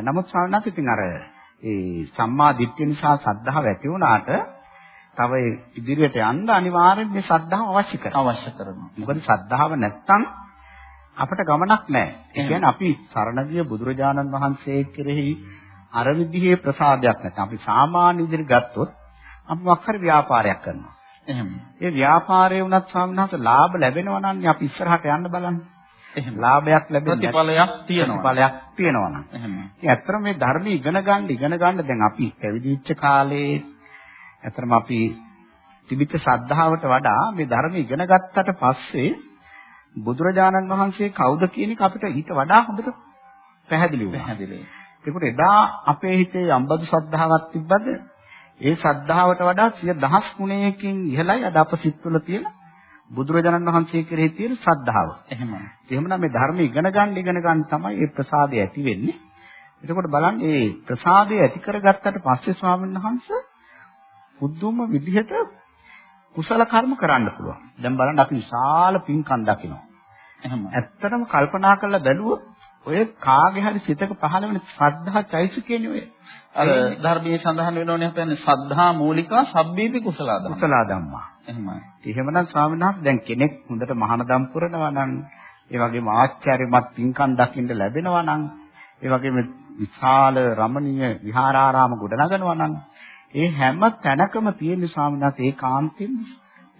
නමුත් සාමාන්‍යයෙන් ඉතින් අර ඒ සම්මාදිට්ඨිය නිසා ශ්‍රද්ධාව ඇති වුණාට තව ඉදිරියට යන්න අනිවාර්යෙන් මේ ශ්‍රද්ධාව අවශ්‍ය කරනවා. අවශ්‍ය කරනවා. මොකද ශ්‍රද්ධාව නැත්තම් අපිට ගමනක් නැහැ. ඒ කියන්නේ අපි සරණ ගිය බුදුරජාණන් වහන්සේ කෙරෙහි අර විදිහේ ප්‍රසාදයක් නැත්නම් අපි සාමාන්‍ය විදිහට ගත්තොත් අපි මොකක් හරි ව්‍යාපාරයක් කරනවා. එහෙම. ඒ ව්‍යාපාරයේ වුණත් ස්වාමීන් වහන්සේ ලාභ ලැබෙනවා නම් අපි ඉස්සරහට යන්න බලන්න. එහෙම. ලාභයක් ලැබෙන ප්‍රතිඵලයක් තියෙනවා. ප්‍රතිඵලයක් තියෙනවා නම්. එහෙම. ඉතින් ඇත්තටම මේ ධර්මයේ ඉගෙන ගන්න ඉගෙන ගන්න දැන් අපි පැවිදි වෙච්ච කාලේ ඇත්තටම අපි තිබිච්ච ශ්‍රද්ධාවට වඩා මේ ධර්ම ඉගෙන ගත්තට පස්සේ බුදුරජාණන් වහන්සේ කවුද කියන එක අපිට ඊට වඩා හොඳට පැහැදිලි වුණා. පැහැදිලි. ඒකට එදා අපේ හිතේ අම්බදු ශ්‍රද්ධාවක් තිබ්බද ඒ ශ්‍රද්ධාවට වඩා සිය දහස් ගුණයකින් ඉහළයි අද අප සිත් තුළ තියෙන බුදුරජාණන් වහන්සේ කෙරෙහි තියෙන ශ්‍රද්ධාව. එහෙමයි. එහෙමනම් මේ ධර්ම ඉගෙන ගන්න ඉගෙන ගන්න තමයි මේ ප්‍රසාදය ඇති වෙන්නේ. එතකොට බලන්න මේ ප්‍රසාදය ඇති කරගත්තට පස්සේ ස්වාමීන් වහන්සේ පුදුම විදිහට කුසල කර්ම කරන්න පුළුවන්. දැන් බලන්න අපි විශාල පින්කම් දකිනවා. එහෙම. ඇත්තටම කල්පනා කරලා බැලුවොත් ඔය කාගේ හරි සිතක පහළ වෙන ශ්‍රද්ධා චෛසිකේනේ ඔය. අර ධර්මයේ සඳහන් වෙනෝනේ අපන්නේ සද්ධා මූලිකා සබ්බීති කුසල ධම්ම. කුසල ධම්මා. එහෙමයි. එහෙමනම් ස්වාමීන් වහන්සේ දැන් කෙනෙක් හොඳට මහානදම් පුරනවා නම් ඒ වගේම ආචාර්යමත් පින්කම් දකින්න ලැබෙනවා නම් ඒ වගේම විශාල රමණීය විහාරාරාම ගොඩනගනවා නම් ඒ හැම තැනකම තියෙන ස්වාමීන් වහන්සේ ඒකාන්තයෙන්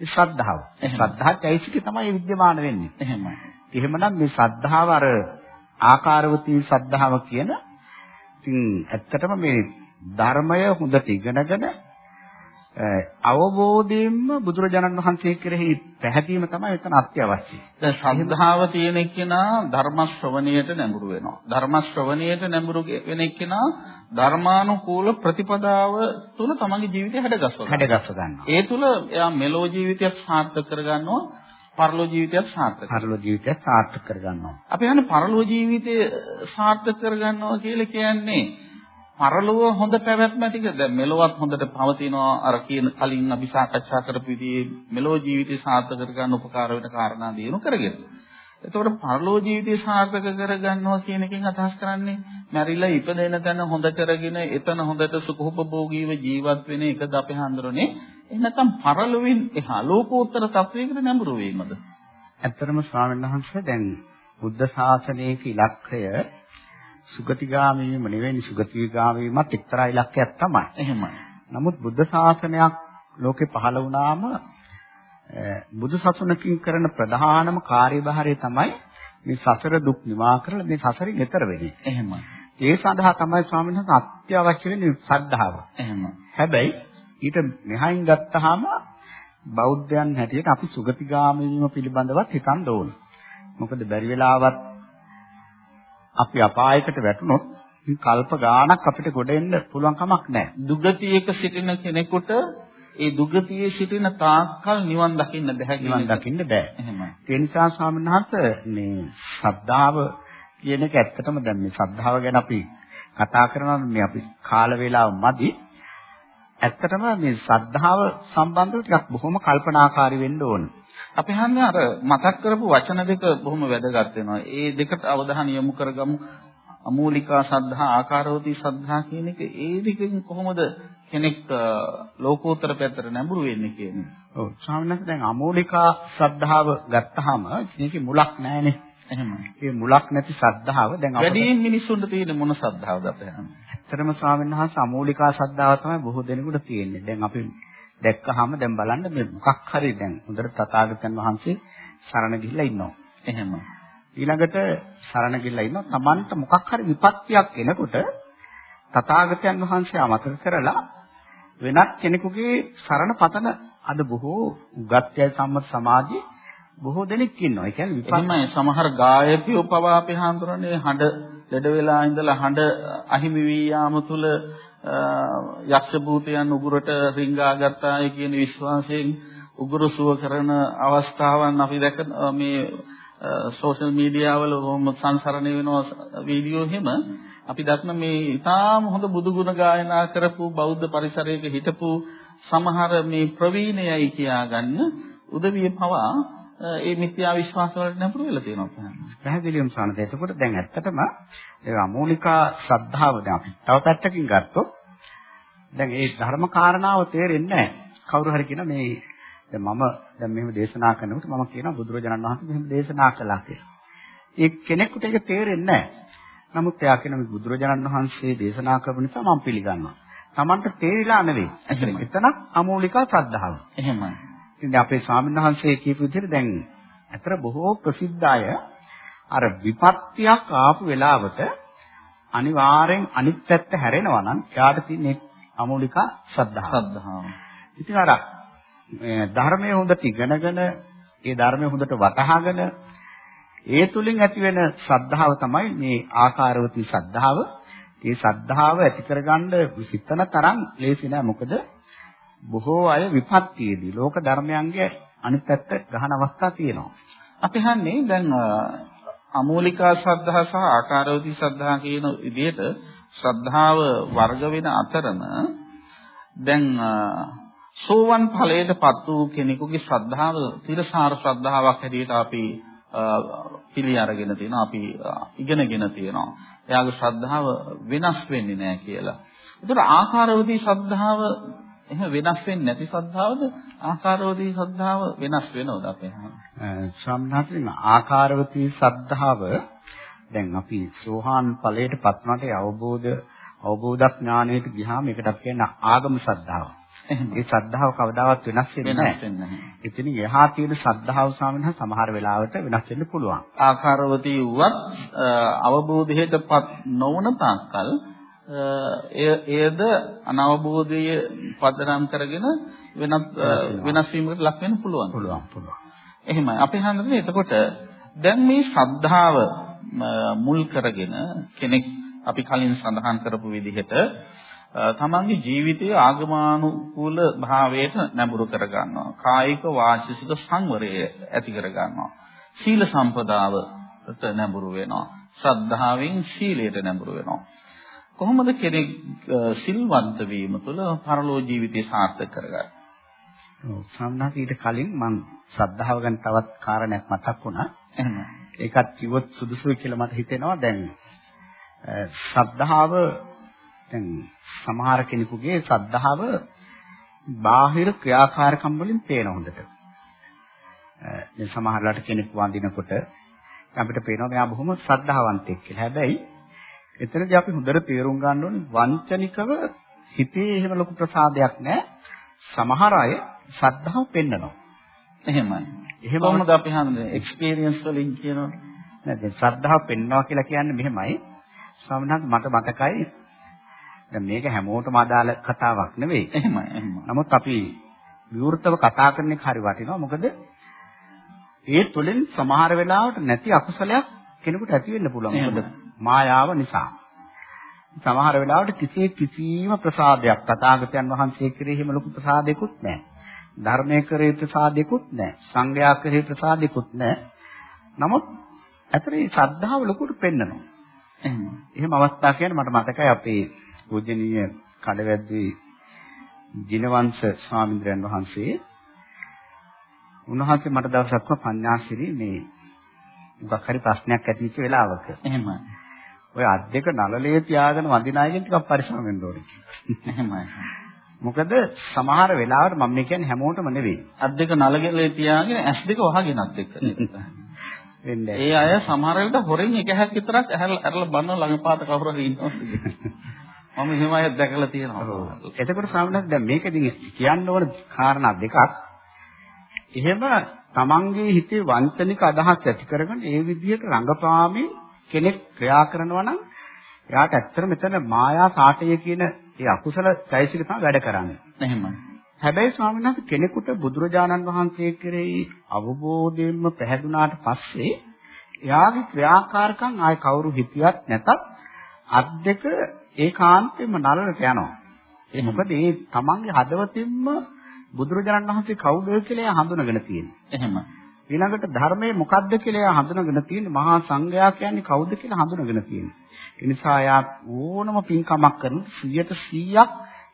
ශ්‍රද්ධාව. ශ්‍රද්ධා චෛසිකේ තමයි විද්‍යමාන වෙන්නේ. එහෙමයි. එහෙමනම් මේ ශ්‍රද්ධාව අර ආකාරවතී ශ්‍රද්ධාව කියන ඉතින් ඇත්තටම මේ ධර්මය හොඳට ඉගෙනගෙන අවබෝධයෙන්ම බුදුරජාණන් වහන්සේ කෙරෙහි පැහැදීම තමයි එතන අත්‍යවශ්‍යයි. දැන් ශ්‍රද්ධාව තියෙන එක්කෙනා ධර්ම ශ්‍රවණයට නැඹුරු වෙනවා. ධර්ම ශ්‍රවණයට නැඹුරු වෙන එක්කෙනා ධර්මානුකූල ප්‍රතිපදාව තුළ තමන්ගේ ජීවිතය හැඩගස්වනවා. හැඩගස්ව ගන්නවා. ඒ තුළ එයා මෙලෝ ජීවිතයක් සාර්ථක කරගන්නවා. පරලෝ ජීවිතයක් සාර්ථක පරලෝ ජීවිතයක් සාර්ථක කරගන්නවා. අපි හන්නේ පරලෝ ජීවිතය සාර්ථක කරගන්නවා කියලා කියන්නේ පරලොව හොඳ පැවැත්ම ඇතික දැන් මෙලොවත් හොඳට පවතිනවා අර කියන කලින් අපි සාකච්ඡා කරපු විදිහේ මෙලෝ ජීවිතය සාර්ථක කරගන්න උපකාර වෙන කාරණා දිනු කරගෙන. එතකොට පරලෝ ජීවිතය සාර්ථක කරගන්නවා කියන එකෙන් අදහස් කරන්නේ මැරිලා ඉපදෙන තැන හොඳ කරගෙන එතන හොඳට සුඛෝපභෝගීව ජීවත් වෙන එකද අපි හඳුරන්නේ. එහෙනම් නැත්නම් පරලොවින් එහා ලෝකෝත්තර තත්වයකට නැඹුරු වීමද? ඇත්තටම ස්වාමීන් වහන්සේ දැන් බුද්ධ ශාසනයේ ඉලක්කය සුගතිගාමී වීම නෙවෙයි සුගතිගාමී වීමත් එක්තරා ඉලක්කයක් තමයි. එහෙමයි. නමුත් බුද්ධ ශාසනයක් ලෝකේ පහළ වුණාම බුදු සසුනකින් කරන ප්‍රධානම කාර්යභාරය තමයි මේ සසර දුක් නිවා කරලා මේ සසරින් එතර වෙන්නේ. එහෙමයි. ඒ සඳහා තමයි ස්වාමීන් වහන්සේ අත්‍යවශ්‍ය වෙන්නේ ශ්‍රද්ධාව. එහෙමයි. හැබැයි ඊට මෙහායින් ගත්තාම බෞද්ධයන් හැටියට අපි සුගතිගාමී වීම පිළිබඳවත් හිතන්න ඕන. මොකද බැරි වෙලාවත් අපි අපායකට වැටුනොත් කල්ප ගාණක් අපිට ගොඩ එන්න පුළුවන් කමක් නැහැ. දුගතියක සිටින කෙනෙකුට ඒ දුගතියේ සිටින තාක්කල් නිවන් දකින්න බෑ නිවන් දකින්න බෑ. එහෙමයි. ඒ නිසා ස්වාමීන් වහන්සේ මේ ශ්‍රද්ධාව කියන එක ඇත්තටම දැන් මේ ශ්‍රද්ධාව ගැන අපි කතා කරනවා මේ අපි කාල වේලාව මදි. ඇත්තටම මේ ශ්‍රද්ධාව සම්බන්ධව ටිකක් බොහොම කල්පනාකාරී වෙන්න ඕන. අපි හන්නේ අර මතක් කරපු වචන දෙක බොහොම වැදගත් වෙනවා. ඒ දෙකට අවධානය යොමු කරගමු. අමූලිකා සද්ධා ආකාරෝති සද්ධා කියන එක ඒ දෙකෙන් කොහොමද කෙනෙක් ලෝකෝත්තර පැත්තට නැඹුරු වෙන්නේ කියන්නේ. ඔව් ස්වාමීන් වහන්සේ දැන් අමූලිකා ශ්‍රද්ධාව ගත්තාම මේකේ මුලක් නැහැනේ. එහෙමයි. ඒ මුලක් නැති ශ්‍රද්ධාව දැන් අපිට වැඩියෙන් මිනිස්සුන්ට තියෙන මොන ශ්‍රද්ධාවද අපේ? ඇත්තටම ස්වාමීන් වහන්සේ අමූලිකා ශ්‍රද්ධාව තමයි බොහෝ දෙනෙකුට තියෙන්නේ. දැන් අපි දැක්කහම දැන් බලන්න මේ මොකක් හරි දැන් හොඳට තථාගතයන් වහන්සේ සරණ ගිහිල්ලා ඉන්නවා. එහෙම. ඊළඟට සරණ ගිහිල්ලා ඉන්නවා. Tamanට මොකක් හරි විපත්තියක් එනකොට තථාගතයන් වහන්සේ අමතක කරලා වෙනත් කෙනෙකුගේ සරණ පතන අද බොහෝ උගත්යයි සම්මත සමාජයේ බොහෝ දෙනෙක් ඉන්නවා. ඒ කියන්නේ විපස්සනා සමහර ගායකයෝ පවා අපි හඳුරන්නේ හඬ ලෙඩ වෙලා ඉඳලා හඬ අහිමි වී යාම තුල යක්ෂ භූතයන් උගුරට රිංගා ගත්තායි කියන විශ්වාසයෙන් උගුරු සුව කරන අවස්ථාවන් අපි දැක මේ සෝෂල් මීඩියා වල බොහොම සංසරණය වෙන වීඩියෝ එහෙම. අපි දක්න මේ ඉතාම හොඳ බුදු ගුණ ගායනා කරපු බෞද්ධ පරිසරයක හිටපු සමහර මේ ප්‍රවීණයයි කියාගන්න. උදවිය පවා ඒ මිත්‍යා විශ්වාස වලට නැඹුරු වෙලා තියෙනවා කියන්නේ. පැහැදිලිවම සානද. එතකොට දැන් ඇත්තටම ඒ අමෝලිකා ශ්‍රද්ධාව දැන් අපි තව පැත්තකින් ගත්තොත් දැන් ඒ ධර්ම කාරණාව තේරෙන්නේ නැහැ. කවුරු හරි කියන මේ දැන් මම දැන් මෙහෙම දේශනා කරනකොට මම කියනවා බුදුරජාණන් වහන්සේ මෙහෙම දේශනා කළා කියලා. ඒ කෙනෙකුට ඒක තේරෙන්නේ නැහැ. නමුත් එයා කියන මේ බුදුරජාණන් වහන්සේ දේශනා කරපු නිසා මම පිළිගන්නවා. Tamanට තේරිලා නෙවෙයි. එතන අමෝලිකා ශ්‍රද්ධාව. එහෙමයි. ඉතින් අපේ ස්වාමීන් වහන්සේ කියපු විදිහට දැන් අතර බොහෝ ප්‍රසිද්ධ අය අර විපත්තියක් ආපු වෙලාවට අනිවාර්යෙන් අනිත් පැත්ත හැරෙනවා නම් එයාට තියෙන අමූලික ශ්‍රද්ධාව. ශ්‍රද්ධාව. ඉතින් අර ධර්මයේ හොඳට ඉගෙනගෙන ඒ ධර්මයේ හොඳට වටහාගෙන ඒ තුලින් ඇතිවෙන ශ්‍රද්ධාව තමයි මේ ආකාරවති ශ්‍රද්ධාව. ඒ ශ්‍රද්ධාව ඇති කරගන්න සිතන තරම් ලේසි නෑ. මොකද බොහෝ අය විපත්තියේදී ලෝක ධර්මයන්ගේ අනිත් පැත්ත ගහන අවස්ථා තියෙනවා. අපි හන්නේ දැන් අමූලිකා ශ්‍රද්ධා සහ ආකාරවති ශ්‍රද්ධා කියන විදිහට ශ්‍රද්ධාව වර්ග වෙන අතරම දැන් සෝවන් ඵලයටපත් වූ කෙනෙකුගේ ශ්‍රද්ධාව තිරසාර ශ්‍රද්ධාවක් හැටියට අපි පිළි අරගෙන තියෙනවා අපි ඉගෙනගෙන තියෙනවා. එයාගේ ශ්‍රද්ධාව වෙනස් වෙන්නේ නැහැ කියලා. ඒතර ආකාරවදී ශ්‍රද්ධාව එහෙම වෙනස් වෙන්නේ නැති ශ්‍රද්ධාවද ආකාරවදී ශ්‍රද්ධාව වෙනස් වෙනවද අපේ සම්හාත්‍රින ආකාරවදී ශ්‍රද්ධාව දැන් අපි සෝහාන් ඵලයට පත්වනට අවබෝධ අවබෝධඥානයට ගියාම ඒකට අපි කියන ආගම ශ්‍රද්ධාව. ඒ ශ්‍රද්ධාව කවදාවත් වෙනස් වෙන්නේ නැහැ. ඉතින් එහා තියෙන ශ්‍රද්ධාව සාමිනහ සමහර වෙලාවට වෙනස් වෙන්න පුළුවන්. ආකාරවදී වුවත් අවබෝධයටපත් නොවන තාක්කල් එයද අනවබෝධය පදනම් කරගෙන වෙනත් වෙනස් වීමකට ලක් වෙන්න පුළුවන්. පුළුවන් පුළුවන්. එහෙමයි. අපි හඳුනන්නේ එතකොට දැන් මේ ශ්‍රද්ධාව මුල් කරගෙන කෙනෙක් අපි කලින් සඳහන් කරපු විදිහට තමන්ගේ ජීවිතයේ ආගමානුකූල භාවයට නැඹුරු කර ගන්නවා. කායික වාචික සංවරය ඇති කර ගන්නවා. සීල සම්පදාවට නැඹුරු වෙනවා. ශ්‍රද්ධාවෙන් සීලයට නැඹුරු වෙනවා. කොහොමද කෙනෙක් සිල්වන්ත වීම තුළ පරලෝ ජීවිතය සාර්ථක කරගන්නේ? ඔව් සම්මාස ඊට කලින් මම ශ්‍රද්ධාව ගැන තවත් කාරණයක් මතක් වුණා. එහෙනම් ඒකත් කිව්වොත් සුදුසුයි කියලා මට හිතෙනවා. දැන් ශ්‍රද්ධාව දැන් සමහර කෙනෙකුගේ ශ්‍රද්ධාව බාහිර ක්‍රියාකාරකම් වලින් පේන හොඳට. දැන් සමහරලාට කෙනෙක් වඳිනකොට අපිට පේනවා මෙයා බොහොම ශ්‍රද්ධාවන්තයෙක් කියලා. හැබැයි එතනදී අපි හොඳට තේරුම් ගන්න ඕනේ වංචනිකව හිතේ එහෙම ලොකු ප්‍රසාදයක් නැහැ. සමහර අය ශ්‍රද්ධාව පෙන්නනවා. එහෙමයි. එහෙම කොහොමද අපි හන්නේ එක්ස්පීරියන්ස් වලින් කියනවනේ. නෑ දැන් ශ්‍රද්ධාව පෙන්නවා කියලා කියන්නේ මෙහෙමයි. ස්වාමීන් මට මතකයි දැන් මේක හැමෝටම අදාළ කතාවක් නෙවෙයි. එහෙමයි එහෙමයි. නමුත් අපි විවෘතව කතා කරන එක හරි වටිනවා. මොකද ඒ තුලින් සමහර වෙලාවට නැති අකුසලයක් කෙනෙකුට ඇති වෙන්න පුළුවන්. මොකද මායාව නිසා. සමහර වෙලාවට කිසි කිසිම ප්‍රසාදයක් තථාගතයන් වහන්සේ කෙරෙහිම ලොකු ප්‍රසාදයක්වත් නැහැ. ධර්මයේ කෙරෙහි ප්‍රසාදයක්වත් නැහැ. සංඝයා කෙරෙහි ප්‍රසාදයක්වත් නැහැ. නමුත් ඇතරේ ශ්‍රද්ධාව ලොකුට පෙන්නනවා. එහෙම අවස්ථා කියන්නේ මට මතකයි අපේ පූජනීය කඩවැද්දේ ජිනවංශ ස්වාමීන් වහන්සේ උන්වහන්සේ මට දවසක්ම පඤ්ඤාසිරි මේ මොකක් හරි ප්‍රශ්නයක් ඇති වෙච්ච වෙලාවක එහෙමයි ඔය අත් දෙක නලලේ තියාගෙන වඳින අයගෙන් ටිකක් පරිස්සම් වෙන්න ඕනේ. මොකද සමහර වෙලාවට මම මේ කියන්නේ හැමෝටම නෙවෙයි. අත් දෙක නලලේ තියාගෙන ඇස් දෙක වහගෙන අත් දෙක. වෙන්නේ. ඒ අය සමහර වෙලාවට හොරෙන් එක හැක් විතරක් ඇරලා බලන ළඟපාත කවුරු හරි ඉන්නවා. මම එහෙම අය දැකලා තියෙනවා. එතකොට සාමාන්‍යයෙන් දැන් මේකදී කියන්න ඕන කාරණා දෙකක්. එහෙම තමන්ගේ හිතේ වංචනික අදහස් ඇති කරගෙන ඒ විදිහට රඟපාමින් කෙනෙක් ක්‍රියා කරනවා නම් එයාට ඇත්තට මෙතන මායා සාටය කියන ඒ අකුසල চৈতසික තමයි වැඩ කරන්නේ. එහෙමයි. හැබැයි ස්වාමීන් වහන්සේ කෙනෙකුට බුදුරජාණන් වහන්සේ කෙරෙහි අවබෝධයෙන්ම පැහැදුනාට පස්සේ එයාගේ ක්‍රියාකාරකම් ආය කවුරු හිතියත් නැතත් අත් දෙක ඒකාන්තයෙන්ම නරලට යනවා. ඒ මොකද ඒ තමන්ගේ හදවතින්ම බුදුරජාණන් වහන්සේ කවුද කියලා හඳුනගෙන තියෙනවා. එහෙමයි. ඊළඟට ධර්මයේ මොකද්ද කියලා එයා හඳුනගෙන තියෙන්නේ මහා සංඝයා කියන්නේ කවුද කියලා හඳුනගෙන තියෙන්නේ. ඒ නිසා එයා ඕනම පින්කමක් කරන 100%ක්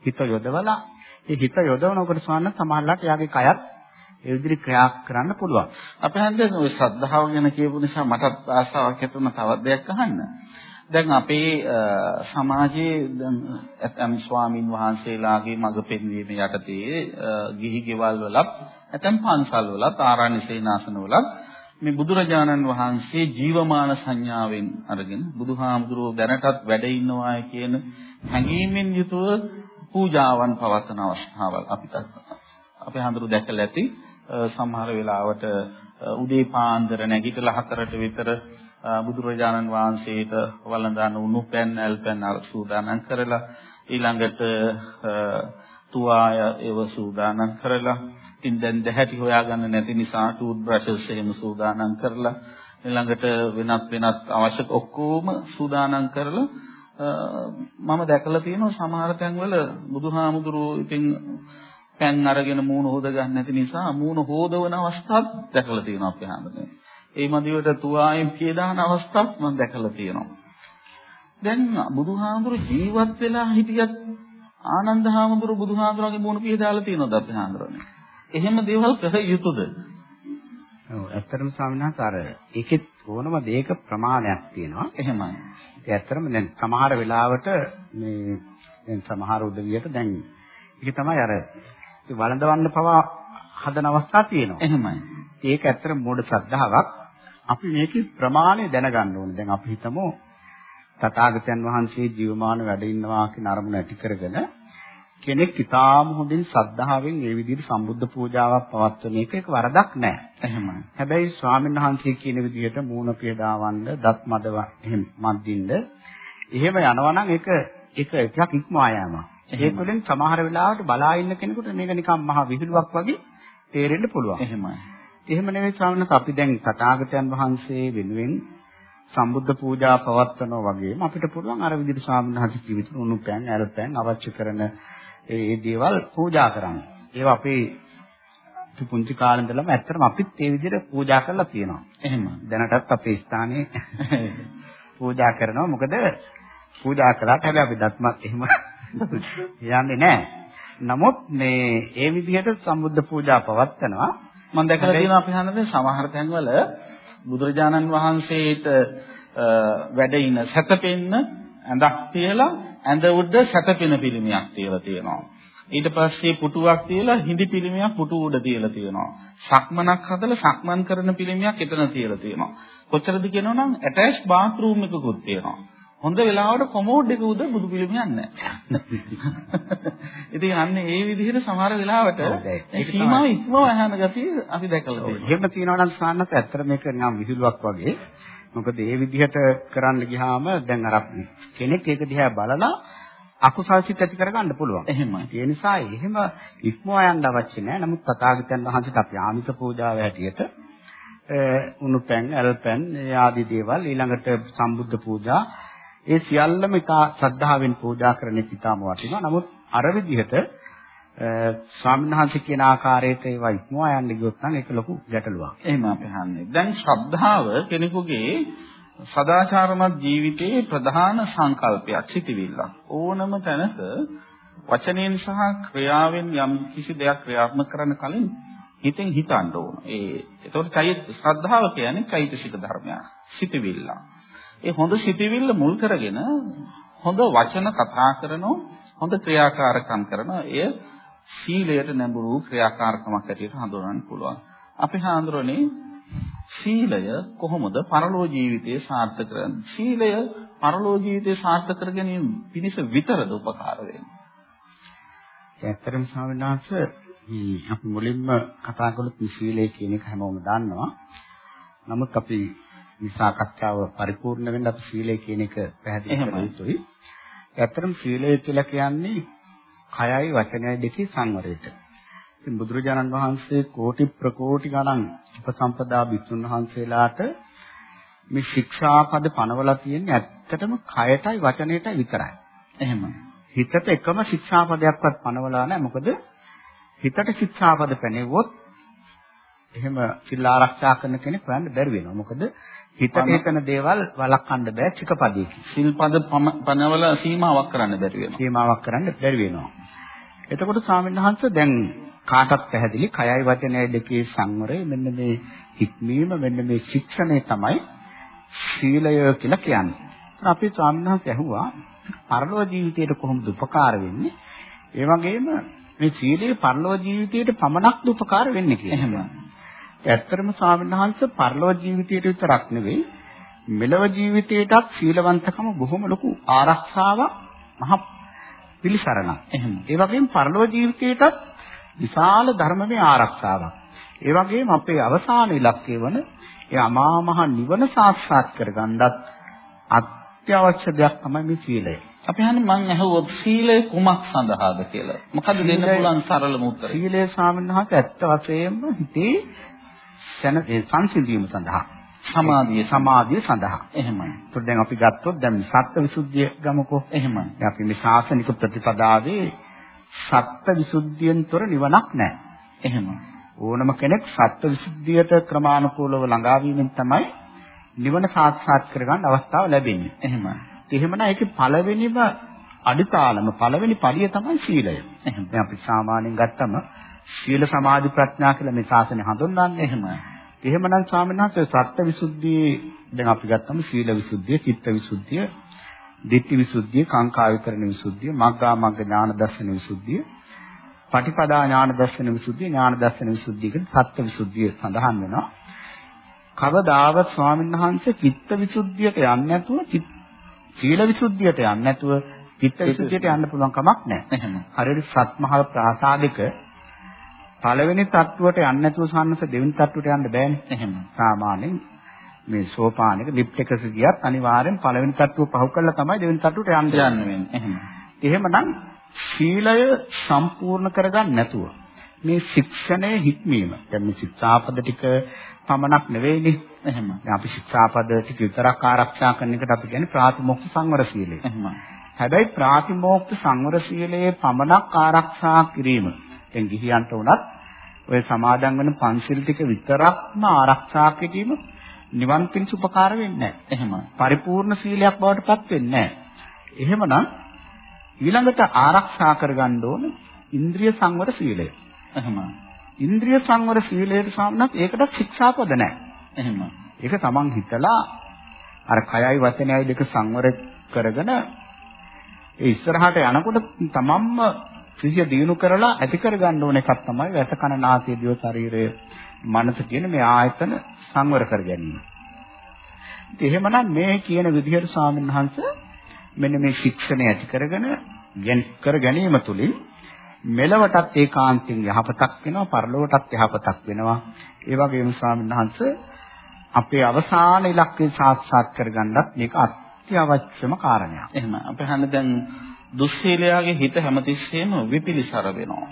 හිත යොදවලා ඒ හිත යොදවනකොට සවන්න සමහරලාට එයාගේ කයත් ඒ විදිහට ක්‍රියා කරන්න පුළුවන්. අපි හන්දේ ඔය ශ්‍රද්ධාව ගැන කියපු නිසා මටත් ආසාවක් ඇතුණ තවත් දෙයක් අහන්න. දැන් අපේ සමාජයේ දැන් ඇතම් ස්වාමින් වහන්සේලාගේ මඟ පෙන්වීම යටතේ ගිහි ගෙවල් වලත් ඇතම් පන්සල් වලත් ආරණ්‍ය සේනාසන වලත් මේ බුදුරජාණන් වහන්සේ ජීවමාන සංඥාවෙන් අරගෙන බුදුහාමුදුරුවෝ දැනටත් වැඩ ඉන්නවා කියන හැඟීමෙන් යුතුව පූජාවන් පවත්වන අවස්ථාවල් අපිට අපේ හඳුරු දැකලා ඇති. සමහර වෙලාවට උදේ පාන්දර නැගිටලා හතරට විතර බුදුරජාණන් වහන්සේට වළඳන උණු පැන් ඇල් පැන් සූදානම් කරලා ඊළඟට තුවාය ඒව සූදානම් කරලා ඉතින් දැන් දැහැටි හොයාගන්න නැති නිසා ටූත් බ්‍රෂස් එහෙම සූදානම් කරලා ඊළඟට වෙනත් වෙනත් අවශ්‍ය ඔක්කොම සූදානම් කරලා මම දැකලා තියෙනවා සමහර තැන්වල බුදුහාමුදුරුවෝ ඉතින් පෑන් අරගෙන මූණ හොද ගන්න නැති නිසා මූණ හොදවන අවස්ථාවක් දැකලා තියෙනවා අපි හැමෝටම. ඒ මදිවට තුවායෙන් පිය දාන අවස්ථාවක් මම දැකලා තියෙනවා. දැන් බුදුහාමුදුරු ජීවත් වෙලා හිටියත් ආනන්ද හාමුදුරු බුදුහාමුදුරගේ මූණ පිය දාලා තියෙනවද අපි හාමුදුරනේ? එහෙම දේවල් කර යුතුයද? ඔව් ඇත්තටම ස්වාමීන් වහන්සේ අර ඒකෙත් ඕනම දෙයක ප්‍රමාණයක් තියෙනවා. එහෙමයි. ඒ ඇත්තටම දැන් සමහර වෙලාවට මේ දැන් සමහර උදවියට දැන් ඒක තමයි අර වළඳවන්න පවා හදන අවස්ථා තියෙනවා. එහෙමයි. ඒක ඇත්තට මෝඩ ශ්‍රද්ධාවක්. අපි මේකේ ප්‍රමාණය දැනගන්න ඕනේ. දැන් අපි හිතමු තථාගතයන් වහන්සේ ජීවමාන වැඩ ඉන්නවා කියන අරමුණ ඇති කරගෙන කෙනෙක් ඊටාම හොඳින් සද්ධාවෙන් මේ විදිහට සම්බුද්ධ පූජාවක් පවත්වන එක ඒක වරදක් නෑ. එහෙමයි. හැබැයි ස්වාමීන් වහන්සේ කියන විදිහට මූණ පියදාවන්න, දත් මදව එහෙම මද්දින්න එහෙම යනවා නම් ඒක ඒක ටිකක් ඉක්මවා යෑමක්. ඒක වලින් සමහර වෙලාවට බලා ඉන්න කෙනෙකුට මේක නිකන් මහ විහිළුවක් වගේ තේරෙන්න පුළුවන්. එහෙමයි. එහෙම නෙවෙයි ස්වාමීන් අපි දැන් තථාගතයන් වහන්සේ වෙනුවෙන් සම්බුද්ධ පූජා පවත්වනවා වගේම අපිට පුළුවන් අර විදිහට ස්වාමීන් වහන්සේ කිවිත උණු පෑන්, ඇල පෑන් අවශ්‍ය කරන ඒ දේවල් පූජා කරන්න. ඒවා අපේ පුංචි කාලේ ඉඳලම ඇත්තටම අපිත් ඒ විදිහට පූජා කරලා තියෙනවා. එහෙම. දැනටත් අපේ ස්ථානයේ පූජා කරනවා. මොකද පූජා කළාට හැබැයි අපි දත්මත් එහෙම යන්නේ නැහැ. නමුත් මේ ඒ විදිහට සම්බුද්ධ පූජා පවත්වනවා. මම දැකලා තියෙනවා අපි හන්නේ සමහර තැන්වල බුදුරජාණන් වහන්සේට වැඩ ඉන සැතපෙන්න ඇඳක් තියලා ඇඳ උඩ සැතපෙන පිළිමයක් තියලා තියෙනවා. ඊට පස්සේ පුටුවක් තියලා හිඳි පිළිමයක් පුටු උඩ තියලා තියෙනවා. සක්මනක් හදලා සක්මන් කරන පිළිමයක් එතන තියලා තියෙනවා. කොච්චරද කියනවනම් ඇටච් බාත් รู ම් එකකුත් තියෙනවා. හොඳ වෙලාවට කොමෝඩ් එක උඩ බුදු පිළිමයක් නැහැ. <laughs> ඉතින් අන්න ඒ විදිහට සමහර වෙලාවට සීමාව ඉක්මව යහන ගතිය අපි දැකලා තියෙනවා. එහෙම තියෙනවා නම් සාන්නත් ඇත්තට මේක නිකන් විහිළුවක් වගේ. මොකද ඒ විදිහට කරන්න ගියාම දැන් අර කෙනෙක් ඒක දිහා බලලා අකුසල් සිත් ඇති කරගන්න පුළුවන්. එහෙමයි. ඒ නිසා එහෙම ඉක්මවා යන්න අවශ්‍ය නැහැ. නමුත් තථාගතයන් වහන්සේට අපි ආමිත පූජාව හැටියට උණු පැන්, ඇල් පැන් ආදී දේවල් ඊළඟට සම්බුද්ධ පූජා ඒ සියල්ලම එක ශ්‍රද්ධාවෙන් පූජා කරන එක ඉතාම වටිනවා. නමුත් අර විදිහට ස්වාමීන් වහන්සේ කියන ආකාරයට ඒවා ඉක්මවා යන්න ගියොත් නම් ඒක ලොකු ගැටලුවක්. එහෙම අපි හන්නේ. දැන් ශ්‍රද්ධාව කෙනෙකුගේ සදාචාරමත් ජීවිතයේ ප්‍රධාන සංකල්පයක් සිටිවිල්ල. ඕනම තැනක වචනයෙන් සහ ක්‍රියාවෙන් යම් කිසි දෙයක් ක්‍රියාත්මක කරන්න කලින් හිතෙන් හිතන්න ඕන. ඒ ඒතකොට චෛත ශ්‍රද්ධාව කියන්නේ චෛතසික ධර්මයක්. සිටිවිල්ල. ඒ හොඳ සිටිවිල්ල මුල් කරගෙන හොඳ වචන කතා කරනවා, හොඳ ක්‍රියාකාරකම් කරනවා. එය සීලයට නැඹුරු ක්‍රියාකාරකමක් ඇටියට හඳුනන්න පුළුවන්. අපි හඳුරන්නේ සීලය කොහොමද පරලෝ ජීවිතයේ සාර්ථක කරන්නේ? සීලය පරලෝ ජීවිතයේ සාර්ථක කර ගැනීම පිණිස විතරද උපකාර වෙන්නේ? ඇත්තටම ස්වාමීන් වහන්සේ අපි මුලින්ම කතා කළොත් සීලය කියන එක හැමෝම දන්නවා. නමුත් අපි මේ සාකච්ඡාව පරිපූර්ණ වෙන්න අපි සීලය කියන එක පැහැදිලි කර යුතුයි. ඇත්තටම සීලය කියලා කියන්නේ කයයි වචනයයි දෙකේ සංවරයට. ඉතින් බුදුරජාණන් වහන්සේ කෝටි ප්‍රකෝටි ගණන් උපසම්පදා බිතුන් වහන්සේලාට මේ ශික්ෂාපද පනවලා තියෙන්නේ ඇත්තටම කයටයි වචනයටයි විතරයි. එහෙම. හිතට එකම ශික්ෂාපදයක්වත් පනවලා නැහැ. මොකද හිතට ශික්ෂාපද පැනෙවොත් එහෙම සිල් ආරක්ෂා කරන කෙනෙක් හොයන්න බැරි වෙනවා. මොකද හිතට හිතන දේවල් වළක්වන්න බෑ චිකපදයකින්. සිල්පද පනවල සීමාවක් කරන්න බැරි වෙනවා. සීමාවක් කරන්න බැරි වෙනවා. එතකොට ස්වාමීන් වහන්සේ දැන් කාටත් පැහැදිලි කයයි වචනයයි දෙකේ සංවරය මෙන්න මේ හික්මීම මෙන්න මේ ශික්ෂණය තමයි සීලය කියලා කියන්නේ. අපි ස්වාමීන් වහන්සේ ඇහුවා පරලෝක ජීවිතයට කොහොමද උපකාර වෙන්නේ? ඒ වගේම මේ සීලය පරලෝක ජීවිතයට පමණක්ද උපකාර වෙන්නේ කියලා. එහෙම. ඇත්තටම ස්වාමීන් වහන්සේ පරලෝක ජීවිතයට විතරක් නෙවෙයි මෙලව ජීවිතයටත් සීලවන්තකම බොහොම ලොකු ආරක්ෂාවක් මහ පිළිසරණක්. එහෙම. ඒ වගේම පරලෝක ජීවිතයටත් විශාල ධර්මමය ආරක්ෂාවක්. ඒ වගේම අපේ අවසාන ඉලක්කය වන ඒ අමා මහ නිවන සාක්ෂාත් කරගන්නත් අත්‍යවශ්‍ය දෙයක් තමයි මේ සීලය. අපි හන්නේ මං අහුවොත් සීලය කුමක් සඳහාද කියලා. මොකද දෙන්න පුළුවන් සරලම උත්තරය. සීලය ස්වාමීන් වහන්සේ ඇත්ත වශයෙන්ම හිතේ සැන සංසිඳීම සඳහා සමාධිය සමාධිය සඳහා. එහෙමයි. ඒත් දැන් අපි ගත්තොත් දැන් සත්ත්ව විසුද්ධිය ගමුකෝ. එහෙමයි. දැන් අපි මේ ශාසනික ප්‍රතිපදාවේ සත්ත්ව විසුද්ධියෙන් තොර නිවනක් නැහැ. එහෙමයි. ඕනම කෙනෙක් සත්ත්ව විසුද්ධියට ක්‍රමානුකූලව ළඟා වීමෙන් තමයි නිවන සාක්ෂාත් කරගන්න අවස්ථාව ලැබෙන්නේ. එහෙමයි. එහෙමනම් ඒකේ පළවෙනිම අඩිතාලම පළවෙනි පරිය තමයි සීලය. දැන් අපි සාමාන්‍යයෙන් ගත්තම සීල සමාධි ප්‍රඥා කියලා මේ ශාසනය හඳුන්වන්නේ. එහෙමයි. එහෙමනම් ස්වාමීන් වහන්සේ සත්‍ය විසුද්ධියේ දැන් අපි ගත්තම සීල විසුද්ධිය, චිත්ත විසුද්ධිය, ditthi විසුද්ධිය, කාංකා විතරණ විසුද්ධිය, මග්ගා මග්ග ඥාන දර්ශන විසුද්ධිය, පටිපදා ඥාන දර්ශන විසුද්ධිය, ඥාන දර්ශන විසුද්ධිය කියන සත්‍ය විසුද්ධිය සඳහන් වෙනවා. කවදාවත් ස්වාමීන් වහන්සේ චිත්ත විසුද්ධියට යන්නේ නැතුව සීල විසුද්ධියට යන්නේ නැතුව චිත්ත විසුද්ධියට යන්න පුළුවන් කමක් නැහැ. එහෙම. හරියට සත්මහල් ප්‍රාසාදික පළවෙනි තට්ටුවට යන්නේ නැතුව සම්නස දෙවෙනි තට්ටුවට යන්න බෑනේ. එහෙම. සාමාන්‍යයෙන් මේ සෝපානෙක ලිෆ්ට් එකක ගියත් අනිවාර්යෙන් පළවෙනි තට්ටුව පහු කරලා තමයි දෙවෙනි තට්ටුවට යන්න වෙන්නේ. එහෙම. එහෙමනම් සීලය සම්පූර්ණ කරගන්න නැතුව මේ ශික්ෂණය හික්මීම. දැන් මේ ශික්ෂාපද ටික පමණක් නෙවෙයිනේ. එහෙම. අපි ශික්ෂාපද ටික විතරක් ආරක්ෂා කරන එකට අපි කියන්නේ ප්‍රාතිමොක්ඛ සංවර සීලය. එහෙම. හැබැයි ප්‍රාතිමෝක්ෂ සංවර සීලයේ පමණක් ආරක්ෂා කිරීම. දැන් ගිහියන්ට උනත් ඔය සමාදන් වෙන පන්සිල් ටික විතරක්ම ආරක්ෂා කිරීම නිවන් පිණිස උපකාර වෙන්නේ නැහැ. එහෙම. පරිපූර්ණ සීලයක් බවට පත් වෙන්නේ නැහැ. එහෙමනම් ඊළඟට ආරක්ෂා කරගන්න ඕන ඉන්ද්‍රිය සංවර සීලය. එහෙම. ඉන්ද්‍රිය සංවර සීලයට සම්නත් ඒකට ශික්ෂාපද නැහැ. එහෙම. ඒක තමන් හිතලා අර කයයි වචනයයි දෙක සංවර කරගෙන ඒ ඉස්සරහට යනකොට තමන්ම සිහිය දිනු කරලා ඇති කරගන්න ඕන එකක් තමයි වැස කන නාසය දිව ශරීරය මනස කියන මේ ආයතන සංවර කර ගැනීම. ඉතින් එහෙමනම් මේ කියන විදිහට ස්වාමීන් වහන්සේ මෙන්න මේ ශික්ෂණය ඇති කරගෙන කර ගැනීම තුළින් මෙලවටත් ඒකාන්තයෙන් යහපතක් වෙනවා පරලොවටත් යහපතක් වෙනවා. ඒ වගේම ස්වාමීන් වහන්සේ අපේ අවසාන ඉලක්කය සාක්ෂාත් කරගන්නත් මේක අත්‍යවශ්‍යම කාරණයක්. එහෙම. අපි හන්නේ දැන් දුස්සීලයාගේ හිත හැමතිස්සෙම විපිලිසර වෙනවා.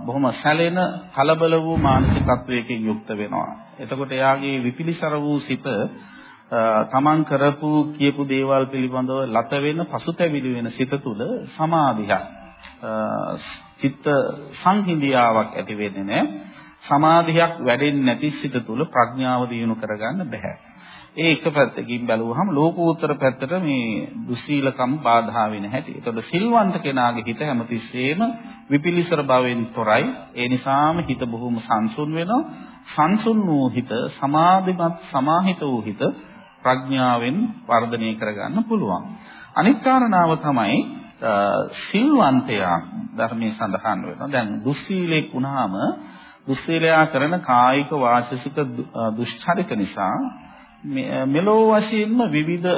බොහොම සැලෙන කලබල වූ මානසිකත්වයකින් යුක්ත වෙනවා. එතකොට එයාගේ විපිලිසර වූ සිත තමන් කරපු කියපු දේවල් පිළිබඳව ලත වෙන පසුතැවිලි වෙන සිත තුළ සමාධියක් චිත්ත සංහිඳියාවක් ඇති වෙන්නේ නැහැ. සමාධියක් වැඩෙන්නේ නැති සිත තුළ ප්‍රඥාව දියුණු කරගන්න බෑ. ඒ එක පැත්තකින් බැලුවහම ලෝකෝත්තර පැත්තට මේ දුස්සීලකම් බාධා වෙන හැටි. ඒතකොට සිල්වන්ත කෙනාගේ හිත හැමතිස්සෙම විපිලිසර භවෙන් තොරයි. ඒ නිසාම හිත බොහොම සංසුන් වෙනවා. සංසුන් වූ හිත සමාධිමත් සමාහිත වූ හිත ප්‍රඥාවෙන් වර්ධනය කරගන්න පුළුවන්. අනිත් කාරණාව තමයි සිල්වන්තයා ධර්මයේ සඳහන් වෙනවා. දැන් දුස්සීලෙක් වුණාම දුස්සීලයා කරන කායික වාචසික දුෂ්චරිත නිසා මෙලෝ වශයෙන්ම විවිධ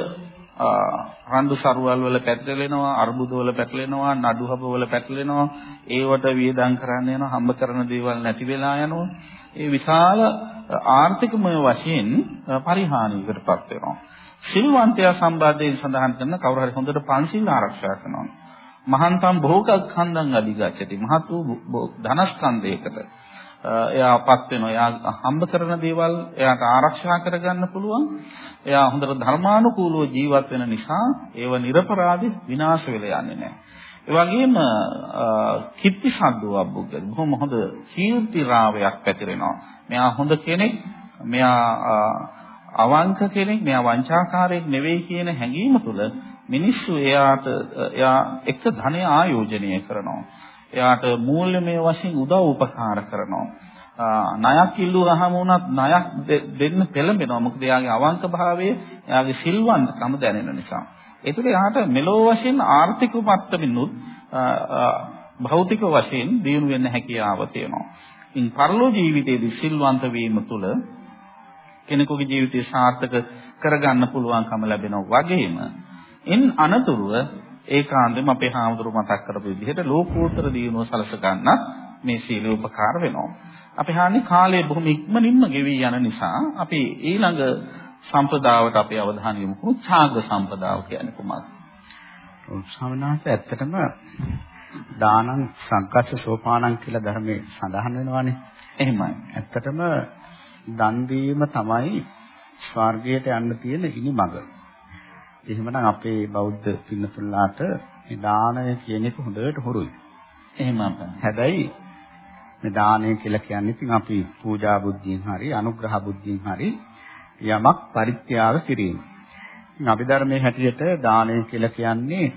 රණ්ඩු සරුවල් වල පැටලෙනවා අර්බුද වල පැටලෙනවා නඩුහබ වල පැටලෙනවා. ඒවට වියදම් කරන්න යනවා හම්බ කරන දේවල් නැති වෙලා යනවා. ඒ විශාල ආර්ථිකමය වශයෙන් පරිහානියකටපත් වෙනවා. සිල්වන්තයා සම්බන්ධයෙන් සඳහන් කරන කවුරු හරි හොඳට පන්සිල් ආරක්ෂා කරනවා. මහන්තම් භෝගක්ඛන්දං අධිගච්ඡති. මහත් වූ ධනස්කන්ධයකට. එයාපත් වෙනවා. එයා හම්බ කරන දේවල් එයාට ආරක්ෂා කරගන්න පුළුවන්. එයා හොඳට ධර්මානුකූලව ජීවත් වෙන නිසා ඒව නිර්පරාදී විනාශ වෙලා යන්නේ නැහැ. ඒ වගේම කිත්ති සද්දෝ අබ්බුග්ගල බොහොම හොඳ කීර්ති රාවයක් පැතිරෙනවා. මෙයා හොඳ කෙනෙක්. මෙයා අවංක කෙනෙක්. මෙයා වංචාකාරයෙක් නෙවෙයි කියන හැඟීම තුළ මිනිස්සු එයාට එයා එක්ක ධනය ආයෝජනය කරනවා. එයාට මූල්‍යමය වශයෙන් උදව් උපකාර කරනවා. ණයක් ඉල්ලුවාම වුණත් ණයක් දෙන්න පෙළඹෙනවා. මොකද එයාගේ අවංක භාවය, එයාගේ සිල්වන්තකම දැනෙන නිසා. ඒතුල එයාට මෙලෝ වශයෙන් ආර්ථික මට්ටමිනුත් භෞතික වශයෙන් දියුණු වෙන්න හැකියාව තියෙනවා. ඉන් පරලෝ ජීවිතයේදී සිල්වන්ත වීම තුළ කෙනෙකුගේ ජීවිතය සාර්ථක කරගන්න පුළුවන්කම ලැබෙනවා වගේම ඉන් අනතුරුව ඒකාන්තයෙන්ම අපේ හාමුදුරු මතක් කරපු විදිහට ලෝකෝත්තර දියුණුව සලස ගන්නත් මේ සීල උපකාර වෙනවා. අපි හාන්නේ කාලය බොහොම ඉක්මනින්ම ගෙවි යන නිසා අපි ඊළඟ සම්පදාවට අපේ අවධානය යොමු කරමු ඡාග සම්පදාව කියන්නේ කුමක්ද? ස්වාමීනාත් ඇත්තටම දානං සංකස්ස සෝපානං කියලා ධර්මයේ සඳහන් වෙනවානේ. එහෙමයි. ඇත්තටම දන් දීම තමයි ස්වර්ගයට යන්න තියෙන ඉනිමඟ. එහෙමනම් අපේ බෞද්ධ පින්නතුල්ලාට මේ දානය කියන එක හොඳට හුරුයි. එහෙම හැබැයි මේ දානය කියලා කියන්නේ ඉතින් අපි පූජා බුද්ධියෙන් හරි අනුග්‍රහ බුද්ධියෙන් හරි යමක් පරිත්‍යාග කිරීම. ඉතින් අභිධර්මයේ හැටියට දානය කියලා කියන්නේ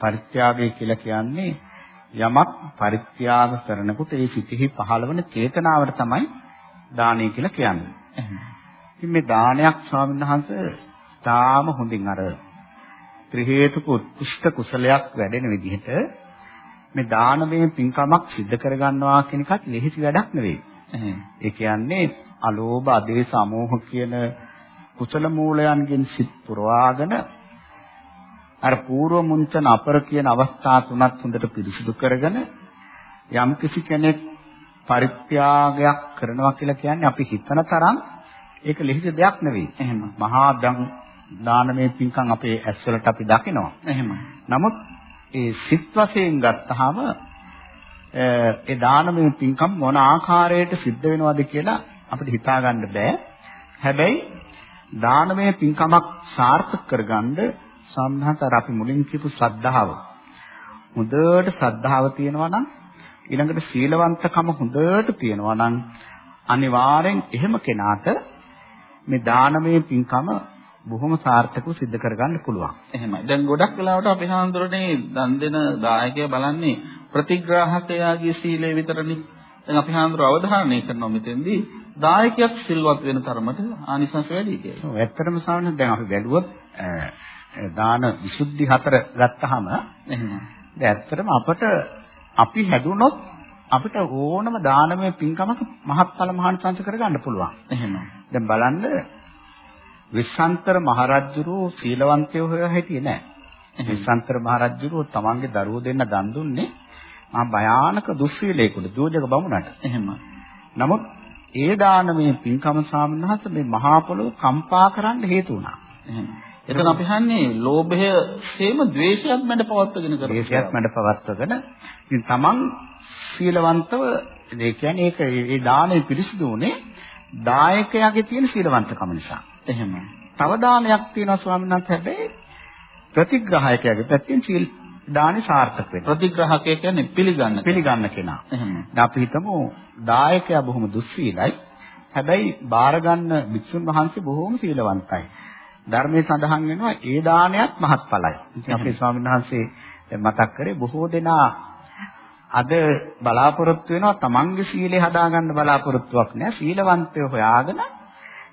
පරිත්‍යාගය කියලා කියන්නේ යමක් පරිත්‍යාග කරනකොට ඒ සිතෙහි පහළවන චේතනාවට තමයි දානය කියලා කියන්නේ. ඉතින් මේ දානයක් ස්වාමීන් වහන්සේ තාම හොඳින් අර ත්‍රි හේතුක උත්කෘෂ්ඨ කුසලයක් වැඩෙන විදිහට මේ දානමය පින්කමක් සිද්ධ කරගන්නවා කියන එකත් ලෙහෙසි වැඩක් නෙවෙයි. ඒ කියන්නේ අලෝභ, අදේශ, අමෝහ කියන කුසල මූලයන්ගෙන් සිත් පුරවාගෙන අර పూర్ව මුංචන අපර කියන අවස්ථා තුනත් හොඳට පිරිසිදු කරගෙන යම් කිසි කෙනෙක් පරිත්‍යාගයක් කරනවා කියලා කියන්නේ අපි හිතන තරම් ඒක ලිහිත දෙයක් නෙවෙයි. එහෙම. මහා දානමය පින්කම් අපේ ඇස්වලට අපි දකිනවා. එහෙම. නමුත් ඒ සිත් වශයෙන් ගත්තාම ඒ දානමය පින්කම් මොන ආකාරයට සිද්ධ වෙනවද කියලා අපිට හිතා ගන්න බෑ. හැබැයි දානමය පින්කමක් සාර්ථක කරගන්න සම්හතර අපි මුලින් කියපු ශ්‍රද්ධාව. හොඳට ශ්‍රද්ධාව තියෙනවා නම් ඊළඟට සීලවන්තකම හොඳට තියෙනවා නම් අනිවාර්යෙන් එහෙම කෙනාට මේ දානමය පින්කම බොහොම සාර්ථකව සිද්ධ කරගන්න පුළුවන්. එහෙමයි. දැන් ගොඩක් වෙලාවට අපි හාමුදුරනේ දන් දෙන දායකයා බලන්නේ ප්‍රතිග්‍රාහකයාගේ සීලය විතරනේ. දැන් අපි හාමුදුර අවධාරණය කරනවා මෙතෙන්දී දායකයෙක් සිල්වත් වෙන තරමට ආනිසංස වැඩි කියලා. ඔව් ඇත්තටම සාමාන්‍යයෙන් දැන් අපි බැලුවොත් දාන විසුද්ධි හතර ගත්තාම එහෙම. දැන් ඇත්තටම අපට අපි හැදුනොත් අපිට ඕනම දානමය පින්කමක මහත්ඵල මහානිසංස කරගන්න පුළුවන්. එහෙම. දැන් බලන්න විශ්වන්තර මහරජුරෝ සීලවන්තයෝ හොයා හිටියේ නෑ. විශ්වන්තර මහරජුරෝ තමන්ගේ දරුවෝ දෙන්න දන් දුන්නේ මහා භයානක දුස්සීලයකට දෝජක බමුණට. එහෙම. නමුත් ඒ දානමය පින්කම සාමනහත මේ මහා පොළොව කම්පා කරන්න හේතු වුණා. එහෙම. එතන අපි හන්නේ ලෝභය සේම ද්වේෂයත් මැඩ පවත්වගෙන කරා. ද්වේෂයත් මැඩ පවත්වගෙන ඉතින් තමන් සීලවන්තව ඒ කියන්නේ ඒක ඒ දාණය පිරිසිදු උනේ දායකයාගේ තියෙන සීලවන්තකම නිසා. එහෙම. තව දානයක් තියෙනවා ස්වාමීන් වහන්සේ හැබැයි ප්‍රතිග්‍රාහකයාගේ පැත්තෙන් සීල් දානි සාර්ථක වෙනවා. ප්‍රතිග්‍රාහකය කියන්නේ පිළිගන්න පිළිගන්න කෙනා. එහෙම. දැන් අපි හිතමු දායකයා බොහොම දුස්සීලයි. හැබැයි බාර ගන්න භික්ෂුන් වහන්සේ බොහොම සීලවන්තයි. ධර්මයේ සඳහන් වෙනවා ඒ දානයත් මහත්ඵලයි. ඉතින් අපේ ස්වාමීන් වහන්සේ මතක් කරේ බොහෝ දෙනා අද බලාපොරොත්තු වෙනවා තමන්ගේ සීලය හදාගන්න බලාපොරොත්තුවක් නෑ සීලවන්තයෝ හොයාගෙන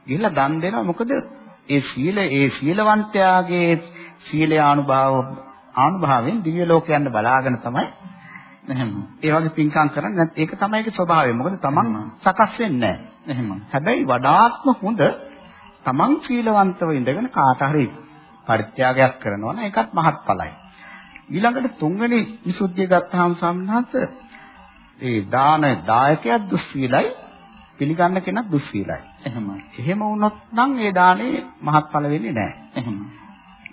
ගිහිල්ලා දන් දෙනවා. මොකද ඒ සීල ඒ සීලවන්තයාගේ සීලය අනුභව අනුභවයෙන් දිව්‍ය ලෝකයන්ට බලාගෙන තමයි එහෙම. ඒ වගේ පින්කම් කරන්නේ. නැත්නම් ඒක තමයි ඒකේ ස්වභාවය. මොකද තමන් සකස් වෙන්නේ නැහැ. එහෙම. හැබැයි වඩාත්ම හොඳ තමන් සීලවන්තව ඉඳගෙන කාට හරි පරිත්‍යාගයක් කරනවා නම් ඒකත් මහත්ඵලයි ඊළඟට තුන්වෙනි විසුද්ධිය ගත්තාම සම්හස ඒ දාන දායකයා දුස්සීලයි පිළිගන්න කෙනා දුස්සීලයි. එහෙම. එහෙම වුණොත් නම් ඒ දානේ මහත්ඵල වෙන්නේ නැහැ. එහෙම.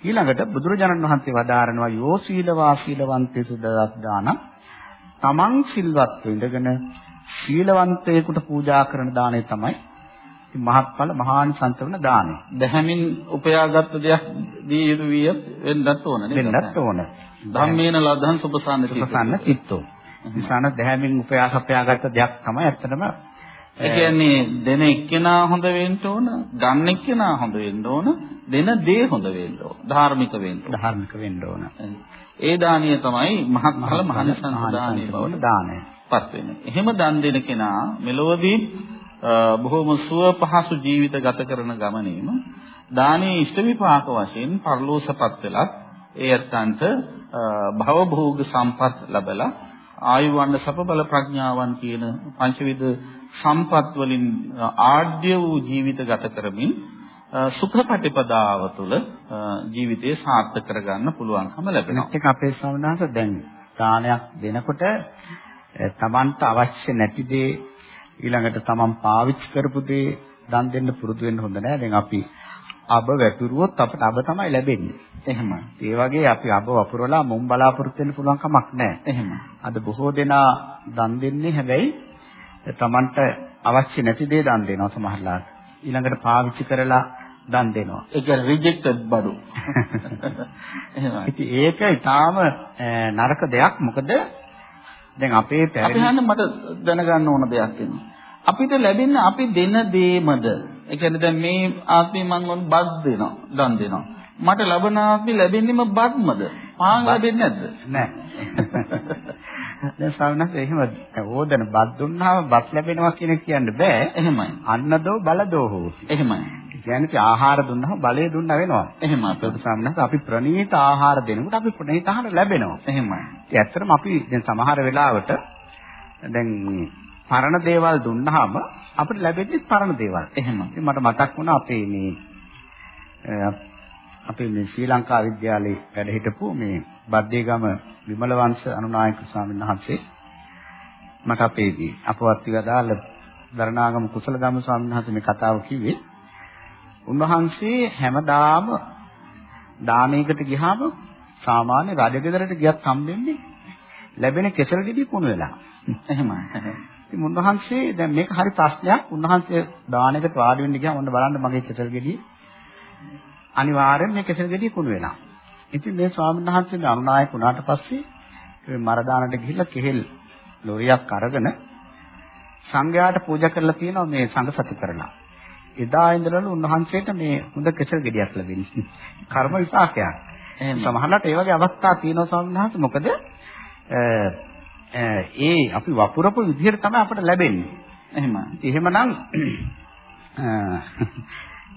ඊළඟට බුදුරජාණන් වහන්සේ වදාරනවා යෝ සීලවා සීලවන්තේ සුදදස් දාන තමන් සිල්වත්ව ඉඳගෙන සීලවන්තයෙකුට පූජා කරන දාණය තමයි ඉතින් මහත්ඵල මහානිසංස වෙන දාණය. දැහැමින් උපයාගත් දෙයක් දී යුතු විය වෙන්නත් ඕන නේද? වෙන්නත් ඕන. ධම්මේන ලදහන් සුපසන්න සුපසන්න චිත්තෝ. නිසාන දැහැමින් උපයාස උපයාගත් දෙයක් තමයි ඇත්තටම ඒ කියන්නේ දෙන එක්කෙනා හොඳ වෙන්න ඕන, ගන්න එක්කෙනා හොඳ වෙන්න ඕන, දෙන දේ හොඳ වෙන්න ඕන, ධාර්මික වෙන්න ඕන. ධාර්මික වෙන්න ඕන. ඒ දානිය තමයි මහත්ඵල මහනිසංස දානිය බවට දානය. පත් වෙන්නේ. එහෙම දන් දෙන කෙනා මෙලොවදී බොහොම සුව පහසු ජීවිත ගත කරන ගමනේම දානීය ඉෂ්ට විපාක වශයෙන් පරලෝසපත් වෙලත් ඒ ඇත්තන්ට භව භෝග සම්පත් ලැබලා ආයු වන්න සප බල ප්‍රඥාවන් කියන පංචවිධ සම්පත් වලින් ආඩ්‍ය වූ ජීවිත ගත කරමින් සුඛපටිපදාව තුළ ජීවිතේ සාර්ථක කරගන්න පුළුවන්කම ලැබෙනවා. ඒක අපේ සමනාස දැන් දානයක් දෙනකොට තමන්ට අවශ්‍ය නැති දේ ඊළඟට තමන් පාවිච්චි කරපු දේ දන් දෙන්න පුරුදු වෙන්න හොඳ නෑ. දැන් අපි අබ වැපිරුවොත් අපට අබ තමයි ලැබෙන්නේ. එහෙම. ඒ වගේ අපි අබ වපුරලා මුම් බලාපොරොත්තු වෙන්න පුළුවන් කමක් නැහැ. එහෙම. අද බොහෝ දෙනා දන් දෙන්නේ හැබැයි Tamanට අවශ්‍ය නැති දේ දන් දෙනවා සමහරලාට. ඊළඟට පාවිච්චි කරලා දන් දෙනවා. ඒක රිජෙක්ටඩ් බඩු. එහෙමයි. <laughs> ඉතින් ඒක ඊටාම නරක දෙයක්. මොකද දැන් අපේ පැරණි අපි මට දැනගන්න ඕන දෙයක්. අපිට ලැබෙන්නේ අපි දෙන දේමද? ඒ කියන්නේ දැන් මේ ආත්මේ මම බත් දෙනවා, දන් දෙනවා. මට ලබන ආත්මේ ලැබෙන්නේම බත්මද? පාන් ලැබෙන්නේ නැද්ද? නෑ. දැන් වහන්සේ එහෙම ඕදන බත් දුන්නාම බත් ලැබෙනවා කියන කියන්න බෑ. එහෙමයි. අන්නදෝ බලදෝ හෝති. එහෙමයි. කියන්නේ ආහාර දුන්නාම බලය දුන්නා වෙනවා. එහෙමයි. වහන්සේ අපි ප්‍රණීත ආහාර දෙනකොට අපි ප්‍රණීත ආහාර ලැබෙනවා. එහෙමයි. ඉතින් ඇත්තටම අපි දැන් සමහර වෙලාවට දැන් පරණ දේවල් දුන්නාම අපිට ලැබෙන්නේ පරණ දේවල්. එහෙමයි. මට මතක් වුණා අපේ මේ අපේ මේ ශ්‍රී ලංකා විද්‍යාලයේ වැඩ හිටපු මේ බද්දේගම විමල වංශ අනුනායක ස්වාමීන් වහන්සේ මට අපේදී අපවත් විගදාල දරණාගම කුසල ධම්ම ස්වාමීන් වහන්සේ මේ කතාව කිව්වේ උන්වහන්සේ හැමදාම දානයකට ගියාම සාමාන්‍ය රජගෙදරට ගියත් හම්බෙන්නේ ලැබෙන කෙසල් ගෙඩි කුණු වෙලා. එහෙමයි. ඉතින් උන්වහන්සේ දැන් මේක හරි ප්‍රශ්නයක්. උන්වහන්සේ දානයකට වාඩි වෙන්න ගියාම ඔන්න බලන්න මගේ කෙසල් ගෙඩිය අනිවාර්යෙන් මේ කෙසෙල් ගෙඩිය කුණු වෙනවා. ඉතින් මේ ස්වාමීන් වහන්සේ අනුනායක වුණාට පස්සේ මරදානට ගිහිල්ලා කෙහෙල් ලොරියක් අරගෙන සංඝයාට පූජා කරලා තියෙනවා මේ සංඝ සති කරලා. එදා ඉඳලා උන්වහන්සේට මේ හොඳ කෙසෙල් ගෙඩියක් ලැබෙන්නේ. කර්ම විපාකයක්. සමහරවිට ඒ වගේ අවස්ථා තියෙනවා ස්වාමීන් වහන්සේ මොකද ඒ අපි වපුරපු විදිහට තමයි අපට ලැබෙන්නේ. එහෙම. එහෙමනම්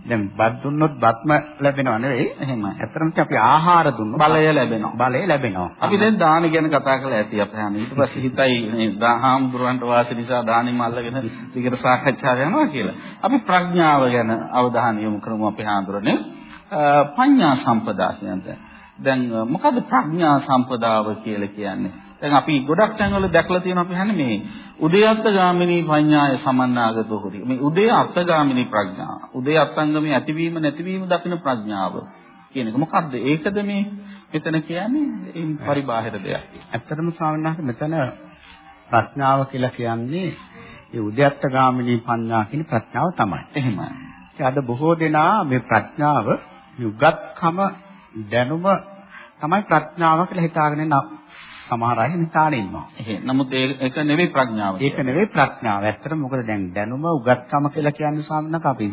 දැන් බත් දුන්නොත් බත්ම ලැබෙනව නෙවෙයි. එහෙම. ඇත්තටම අපි ආහාර දුන්නොත් බලය ලැබෙනවා. බලය ලැබෙනවා. අපි දැන් දාන ගැන කතා කරලා ඇති අපහාම. ඊට පස්සේ හිතයි මේ දහාම්දුරන්ට වාසි නිසා දානෙම අල්ලගෙන ටිකට සාකච්ඡා කරනවා කියලා. අපි ප්‍රඥාව ගැන අවධානය යොමු කරමු අපේ හාමුදුරනේ. පඤ්ඤා සම්පදා කියන්නේ. දැන් මොකද්ද ප්‍රඥා සම්පදාව කියලා කියන්නේ? දැන් අපි ගොඩක් තැන්වල දැකලා තියෙනවා අපි හන්නේ මේ උදයත්ත ගාමිනී පඤ්ඤාය සමන්නාගතෝ හොරි. මේ උදය අත්ගාමිනී ප්‍රඥාව. උදය අත්ංගමේ ඇතිවීම නැතිවීම දකින ප්‍රඥාව කියන එක. මොකද්ද? ඒකද මේ මෙතන කියන්නේ ඒ පරිබාහිර දෙයක්. ඇත්තටම ස්වාමීන් මෙතන ප්‍රඥාව කියලා කියන්නේ ඒ උද්‍යත්ත ගාමිනී පඤ්ඤා කියන ප්‍රඥාව තමයි. එහෙමයි. අද බොහෝ දෙනා මේ ප්‍රඥාව යුගත්කම දැනුම තමයි ප්‍රඥාව කියලා හිතාගෙන සමහර අය හිතාන ඉන්නවා. එහෙ. නමුත් ඒක නෙවෙයි ප්‍රඥාව. ඒක නෙවෙයි ප්‍රඥාව. ඇත්තටම මොකද දැන් දැනුම උගත්කම කියලා කියන්නේ සාමනක අපි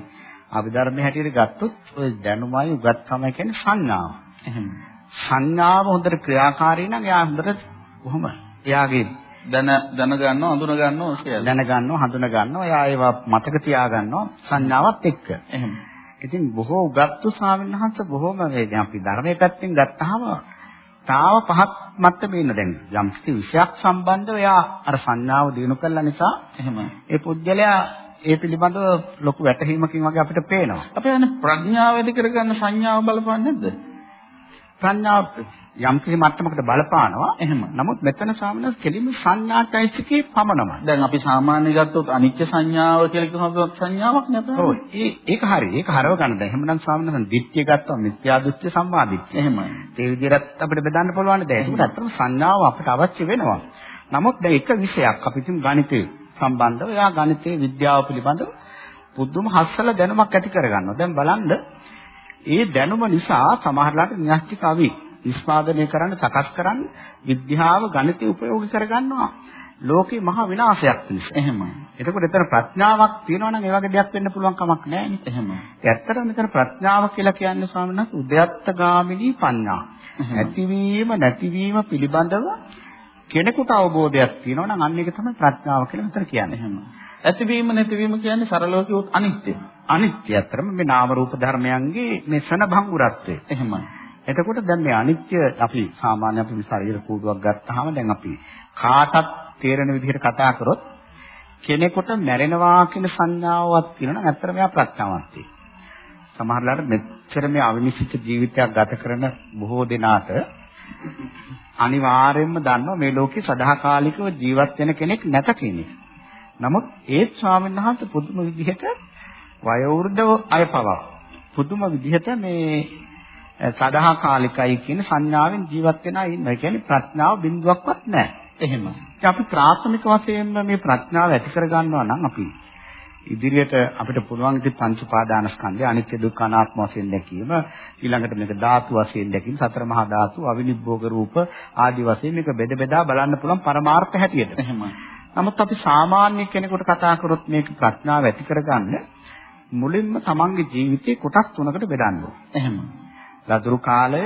අභිධර්මයේ හැටියට ගත්තොත් ඔය දැනුමයි උගත්කමයි කියන්නේ සංඥාව. එහෙම. සංඥාව හොඳට ක්‍රියාකාරී නම් එයා හොඳට කොහොම එයාගේ දැන දැන ගන්නවා හඳුන ගන්නවා කියලා. දැන ගන්නවා හඳුන ගන්නවා එයා ඒවා මතක තියා ගන්නවා සංඥාවත් එක්ක. එහෙම. ඉතින් බොහෝ උගත්තු ස්වාමීන් වහන්සේ බොහෝම මේ අපි ධර්මයේ පැත්තෙන් ගත්තාම තාව පහක් මට්ටමේ ඉන්න දැන් යම් කිසි විෂයක් සම්බන්ධව එයා අර සංඥාව දිනු කළා නිසා එහෙම ඒ පුද්ගලයා ඒ පිළිබඳව ලොකු වැටහීමකින් වගේ අපිට පේනවා. අපි යන්නේ ප්‍රඥාව වැඩි කරගන්න සංඥාව බලපන්නේ නැද්ද? ප්‍රඥාව යම් කිසි මට්ටමකට බලපානවා. එහෙම. නමුත් මෙතන සාමාන්‍ය කෙලින්ම සංඥාටයිසිකේ පමණමයි. දැන් අපි සාමාන්‍ය ගත්තොත් අනිත්‍ය සංඥාව කියලා කියනකොට සංඥාවක් නැතනම. ඔව්. ඒක හරි. ඒක හරව ගන්න. දැන් එහෙමනම් සාමාන්‍යයෙන් දිට්ඨිය ගත්තොත් මිත්‍යා දෘෂ්ටි සම්මාදිට්ඨිය. එහෙමයි. ඒ විදිහට අපිට බෙදන්න පුළුවන් නේද? ඒක ඇත්තටම සංඥාව අපිට අවශ්‍ය වෙනවා. නමුත් දැන් එක විෂයක් අපි තුන් ගණිතය සම්බන්ධව එයා ගණිතයේ විද්‍යාව පිළිබඳව පුදුම හස්සල දැනුමක් ඇති කරගන්නවා. දැන් බලන්න ඒ දැනුම නිසා සමහරලාට න්‍යෂ්ටි කවි නිෂ්පාදනය කරන්න සකස් කරන්න විද්‍යාව ගණිතය උපයෝගී කරගන්නවා. ලෝකේ මහා විනාශයක් පිණිස. එහෙමයි. එතකොට එතන ප්‍රඥාවක් තියෙනවා නම් ඒ වගේ දෙයක් වෙන්න පුළුවන් කමක් නැහැ නේ. එහෙමයි. ඇත්තටම මෙතන ප්‍රඥාව කියලා කියන්නේ ස්වාමීන් වහන්සේ උද්‍යත්ත ගාමිනී පඤ්ඤා. ඇතිවීම නැතිවීම පිළිබඳව කෙනෙකුට අවබෝධයක් තියෙනවා නම් අන්න ඒක තමයි ප්‍රඥාව කියලා මෙතන කියන්නේ. එහෙම. ඇතිවීම නැතිවීම කියන්නේ සරලව කිව්වොත් අනිත්‍ය. අනිත්‍ය අතරම මේ නාම රූප ධර්මයන්ගේ මේ සන භංගුරත්වය. එහෙමයි. එතකොට දැන් මේ අනිත්‍ය අපි සාමාන්‍ය අපි ශරීර කූඩුවක් ගත්තාම දැන් අපි කාටත් තේරෙන විදිහට කතා කරොත් කෙනෙකුට මැරෙනවා කියන සංඥාවක් තියෙනවා නම් ඇත්තට මෙයා ප්‍රඥාවක් තියෙනවා. සමහරවිට මෙච්චර මේ අවිනිශ්චිත ජීවිතයක් ගත කරන බොහෝ දෙනාට අනිවාර්යයෙන්ම දන්නවා මේ ලෝකේ සදාකාලිකව ජීවත් වෙන කෙනෙක් නැත කියන එක. නමුත් ඒත් ස්වාමීන් වහන්සේ පුදුම විදිහට වයෝවෘද්ධ අය පවා පුදුම විදිහට මේ සදාකාලිකයි කියන සංඥාවෙන් ජීවත් වෙනා ඉන්නවා. ඒ කියන්නේ ප්‍රඥාව බිඳුවක්වත් නැහැ. එහෙම. අපි ප්‍රාථමික වශයෙන්ම මේ ප්‍රඥාව ඇති කර ගන්නවා නම් අපි ඉදිරියට අපිට පුළුවන් ඉතින් පංච උපාදානස්කන්ධය අනිත්‍ය දුක්ඛ අනාත්ම වශයෙන් දැකීම ඊළඟට මේක ධාතු වශයෙන් දැකීම සතර මහා ධාතු අවිනිබ්බෝග රූප ආදී වශයෙන් මේක බෙද බෙදා බලන්න පුළුවන් පරමාර්ථ හැටියට. එහෙමයි. නමුත් අපි සාමාන්‍ය කෙනෙකුට කතා කරොත් මේක ප්‍රඥාව ඇති කරගන්න මුලින්ම තමන්ගේ ජීවිතේ කොටස් තුනකට බෙදන්න එහෙම. ලදරු කාලය,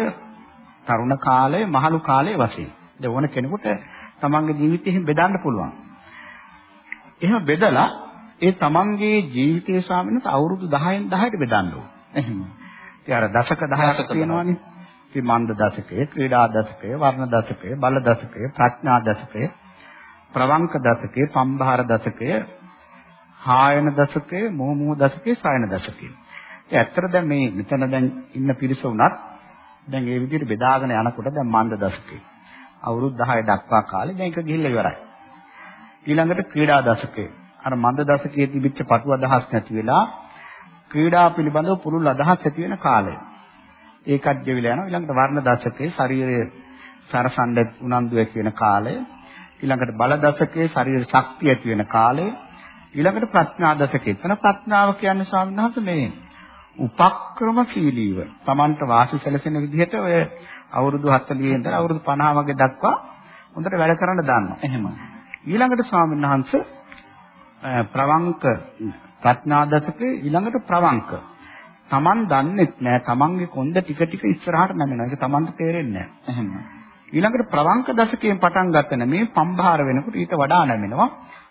තරුණ කාලය, මහලු කාලය වශයෙන්. දැන් ඕන කෙනෙකුට තමන්ගේ ජීවිතයෙන් බෙදන්න පුළුවන්. එහෙම බෙදලා ඒ තමන්ගේ ජීවිතයේ ස්වාමීනත් අවුරුදු 10න් 10ට බෙදන්න ඕන. එහෙම. ඉතින් අර දශක 10ක් තියෙනවානේ. ඉතින් මන්ද දශකය, ක්‍රීඩා දශකය, වර්ණ දශකය, බල දශකය, ප්‍රඥා දශකය, ප්‍රවංක දශකය, සම්භාර දශකය, හායන දශකය, මොහොමෝ දශකය, සායන දශකය. ඒ ඇත්තට දැන් මේ මෙතන දැන් ඉන්න පිරිස උනත් දැන් ඒ විදිහට බෙදාගෙන යනකොට දැන් මන්ද දශකේ අවුරුදු 10 දක්වා කාලේ දැන් ඒක ගිහිල්ලා ඉවරයි. ඊළඟට ක්‍රීඩා දශකේ අර මන්ද දශකයේ තිබිච්ච පටු අදහස් නැති වෙලා ක්‍රීඩා පිළිබඳව පුළුල් අදහස් ඇති වෙන කාලය. ඒකත් ගෙවිලා යනවා. ඊළඟට වර්ණ දශකයේ ශරීරයේ සරසන්න උනන්දු ඇති වෙන කාලය. ඊළඟට බල දශකයේ ශරීර ශක්තිය ඇති වෙන කාලය. ඊළඟට ප්‍රඥා දශකයේ. එතන ප්‍රඥාව කියන්නේ ස්වාමීන් වහන්සේ මේ උපක්‍රමශීලීව Tamanට වාසි සැලසෙන විදිහට ඔය අවුරුදු 40 ඉඳලා අවුරුදු 50 වගේ දක්වා හොඳට වැඩ කරන්න දානවා. එහෙම. ඊළඟට ස්වාමීන් වහන්සේ ප්‍රවංක ප්‍රඥා දශකේ ඊළඟට ප්‍රවංක. Taman දන්නෙත් නෑ Tamanගේ කොන්ද ටික ටික ඉස්සරහට නැමෙනවා. ඒක Tamanට තේරෙන්නේ නෑ. එහෙම. ඊළඟට ප්‍රවංක දශකයෙන් පටන් ගන්න මේ පම්භාර වෙනකොට ඊට වඩා නැමෙනවා.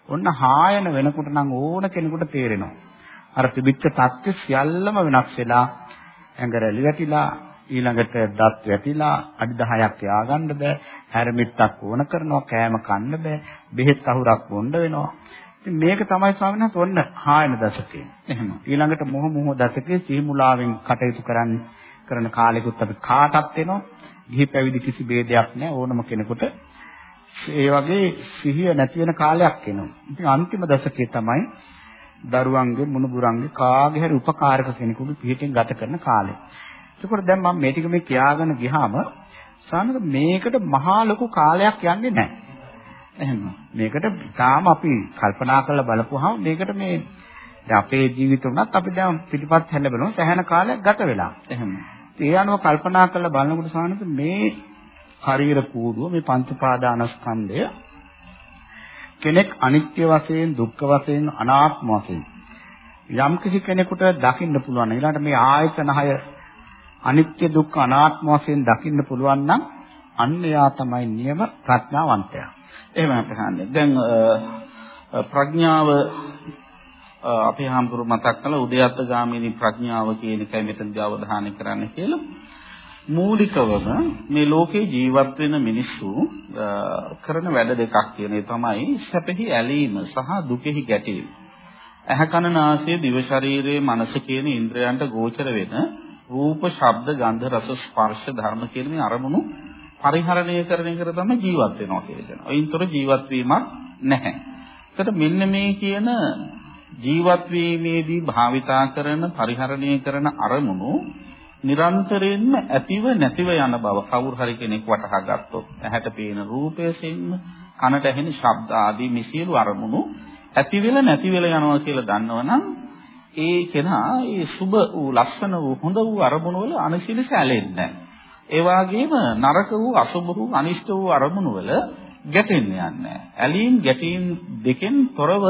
ඔන්න හායන වෙනකොට නම් ඕන කෙනෙකුට තේරෙනවා. අර තිබිච්ච தත්ත්ව සියල්ලම වෙනස් වෙලා ඇඟ රැලි වැටිලා ඊළඟට දත් වැටිලා අඩි 10ක් යාගන්න බෑ හැරමිට්ටක් ඕන කරනවා කෑම කන්න බෑ බෙහෙත් අහුරක් බොන්න වෙනවා ඉතින් මේක තමයි ස්වාමීන් වහන්සේ ඔන්න හායන දශකේ එහෙම. ඊළඟට මොහ මොහ දශකේ සීමුලාවෙන් කටයුතු කරන්න කරන කාලෙකුත් අපි කාටත් එනවා. ගිහි පැවිදි කිසි ભેදයක් නැහැ. ඕනම කෙනෙකුට ඒ වගේ සිහිය නැති වෙන කාලයක් එනවා. ඉතින් අන්තිම දශකේ තමයි දරුවන්ගේ මුණුබුරන්ගේ කාගේ හරි උපකාරක කෙනෙකුගේ පිටින් ගත කරන කාලය. ඒකෝට දැන් මම මේ ටික මේ කියාගෙන ගියාම සානක මේකට මහා ලොකු කාලයක් යන්නේ නැහැ. එහෙනම් මේකට තාම අපි කල්පනා කරලා බලපුවාම මේකට මේ අපේ ජීවිත උනත් අපි දැන් පිටිපත් හැල්ල බලනවා සෑහෙන කාලයක් ගත වෙලා. එහෙනම් ඒ අනුව කල්පනා කරලා බලනකොට සානක මේ ශරීර කූඩුව මේ පංච පාදානස්කන්ධය කෙනෙක් අනිත්‍ය වශයෙන් දුක්ඛ වශයෙන් අනාත්ම වශයෙන් යම් කිසි කෙනෙකුට දකින්න පුළුවන් ඊළඟට මේ ආයතන හය අනිත්‍ය දුක්ඛ අනාත්ම වශයෙන් දකින්න පුළුවන් නම් අන්න එයා තමයි නියම ප්‍රඥාවන්තයා. එහෙම අපහන්නේ. දැන් ප්‍රඥාව අපි හම්බුරු මතක් කළා උද්‍යත්ත ගාමිනී ප්‍රඥාව කියන එකයි මෙතනදී අවධානය කරන්න කියලා. මූලිකවම මේ ලෝකේ ජීවත් වෙන මිනිස්සු කරන වැඩ දෙකක් කියන ඒ තමයි සැපෙහි ඇලීම සහ දුකෙහි ගැටීම. ඇහැ කන නාසය දිව ශරීරයේ මනස කියන ඉන්ද්‍රයන්ට ගෝචර වෙන රූප, ශබ්ද, ගන්ධ, රස, ස්පර්ශ ධර්ම කියන මේ අරමුණු පරිහරණය කරන එක තමයි ජීවත් වෙනවා කියලා කියනවා. අයින්තර ජීවත් වීමක් නැහැ. එතකොට මෙන්න මේ කියන ජීවත් වීමේදී භාවිතා කරන පරිහරණය කරන අරමුණු නිරන්තරයෙන්ම ඇතිව නැතිව යන බව කවුරු හරි කෙනෙක් වටහා ගත්තොත් ඇහැට පේන රූපයෙන්ම කනට ඇහෙන ශබ්ද ආදී මේ සියලු අරමුණු ඇති වෙලා නැති වෙලා යනවා කියලා දන්නවනම් ඒ කෙනා ඒ සුබ වූ ලස්සන වූ හොඳ වූ අරමුණු වල අනසිලස ඇලෙන්නේ නැහැ. ඒ වගේම නරක වූ අසුබ වූ අනිෂ්ට වූ අරමුණු වල ගැටෙන්නේ නැහැ. ඇලීම් ගැටීම් දෙකෙන් තොරව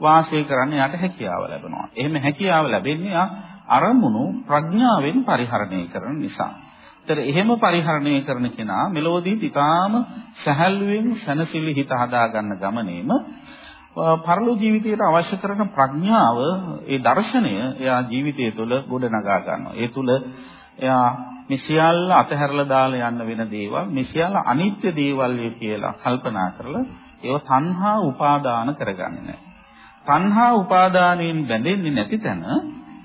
වාසය කරන්න යට හැකියාව ලැබෙනවා. එහෙම හැකියාව ලැබෙන්නේ අරමුණු ප්‍රඥාවෙන් පරිහරණය කරන නිසා. ඒතර එහෙම පරිහරණය කරන කෙනා මෙලොවදී ඊටාම සැහැල්ලුවෙන් සැනසෙලි හිත හදා ගන්න ගමනේම පරලෝ ජීවිතයට අවශ්‍ය කරන ප්‍රඥාව ඒ දර්ශනය එයා ජීවිතය තුළ ගොඩනගා ගන්නවා. ඒ තුළ එයා මේ සියල්ල අතහැරලා දාලා යන්න වෙන දේවල් මේ සියල්ල අනිත්‍ය දේවල් කියලා කල්පනා කරලා ඒව තණ්හා උපාදාන කරගන්නේ තණ්හා උපාදානයෙන් බැඳෙන්නේ නැති තැන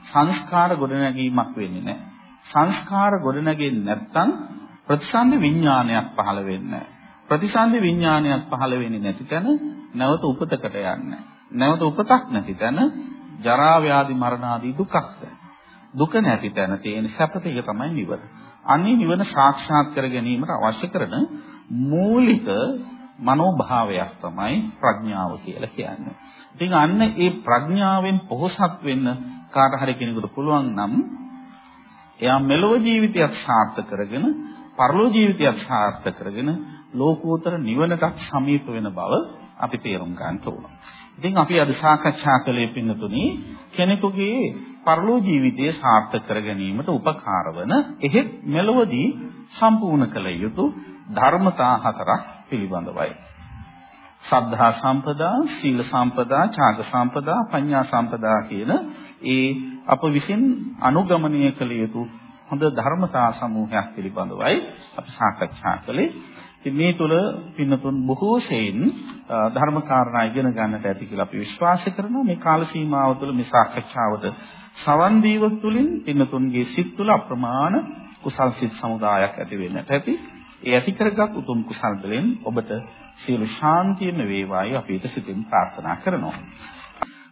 සංස්කාර ගොඩනැගීමක් වෙන්නේ නැහැ. සංස්කාර ගොඩනැගෙන්නේ නැත්නම් ප්‍රතිසන්දි විඥානයක් පහළ වෙන්නේ ප්‍රතිසන්දි විඥානයක් පහළ වෙන්නේ නැති තැන නැවත උපතකට යන්නේ නැවත උපතක් නැති තැන ජරා ව්‍යාධි මරණ ආදී දුකක්ද දුක නැති තැන තියෙන සැපතික තමයි නිවන. අනේ නිවන සාක්ෂාත් කර ගැනීමට අවශ්‍ය කරන මූලික මනෝභාවයක් තමයි ප්‍රඥාව කියලා කියන්නේ. ඉතින් අන්න ඒ ප්‍රඥාවෙන් පොහොසත් වෙන්න කාට හරි කෙනෙකුට පුළුවන් නම් එයා මෙලොව ජීවිතයක් සාර්ථක කරගෙන පරලෝ ජීවිතයක් සාර්ථක කරගෙන ලෝකෝත්තර නිවනට සමීප වෙන බව අපි තේරුම් ගන්න ඕන. ඉතින් අපි අද සාකච්ඡා කළේ පින්නතුනි කෙනෙකුගේ පරලෝ ජීවිතය සාර්ථක කර ගැනීමට උපකාර වන එහෙත් මෙලොවදී සම්පූර්ණ කළ යුතු ධර්මතා හතරක් පිළිබඳවයි. සද්ධා සම්පදා, සීල සම්පදා, ඡාග සම්පදා, පඤ්ඤා සම්පදා කියන ඒ අප විසින් අනුගමනය කළ යුතු හොඳ ධර්මතා සමූහයක් පිළිබඳවයි අපි සාකච්ඡා කළේ. ඉතින් මේ තුල පින්නතුන් බොහෝ සෙයින් ධර්ම කාරණා ඉගෙන ගන්නට ඇති කියලා අපි විශ්වාස කරනවා. මේ කාල සීමාව තුළ මේ සාකච්ඡාවට සවන් දීව තුළින් පින්නතුන්ගේ සිත් තුළ අප්‍රමාණ කුසල් සිත් සමුදායක් ඇති වෙන්නට ඇති. ඒ ඇති කරගත් උතුම් කුසල් වලින් ඔබට සියලු ශාන්තියම වේවායි අපිට සිතින් ප්‍රාර්ථනා කරනවා.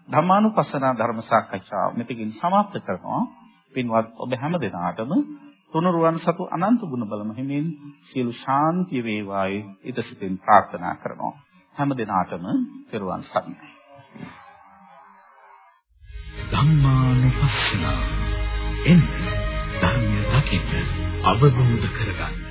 ධර්මානුපස්සනා ධර්ම සාකච්ඡාව මෙතකින් සමාප්ත කරනවා. පින්වත් ඔබ හැම දිනාටම තුනුරුවන් සතු අනන්ත ගුණ බල මහිමින් සියලු ශාන්තිය වේවායි ඊට සිතින් ප්‍රාර්ථනා කරනවා. හැම දිනාටම පෙරවන් සරණයි. ධම්මානුපස්සන එන්න ධර්මය දකින්න අවබෝධ කරගන්න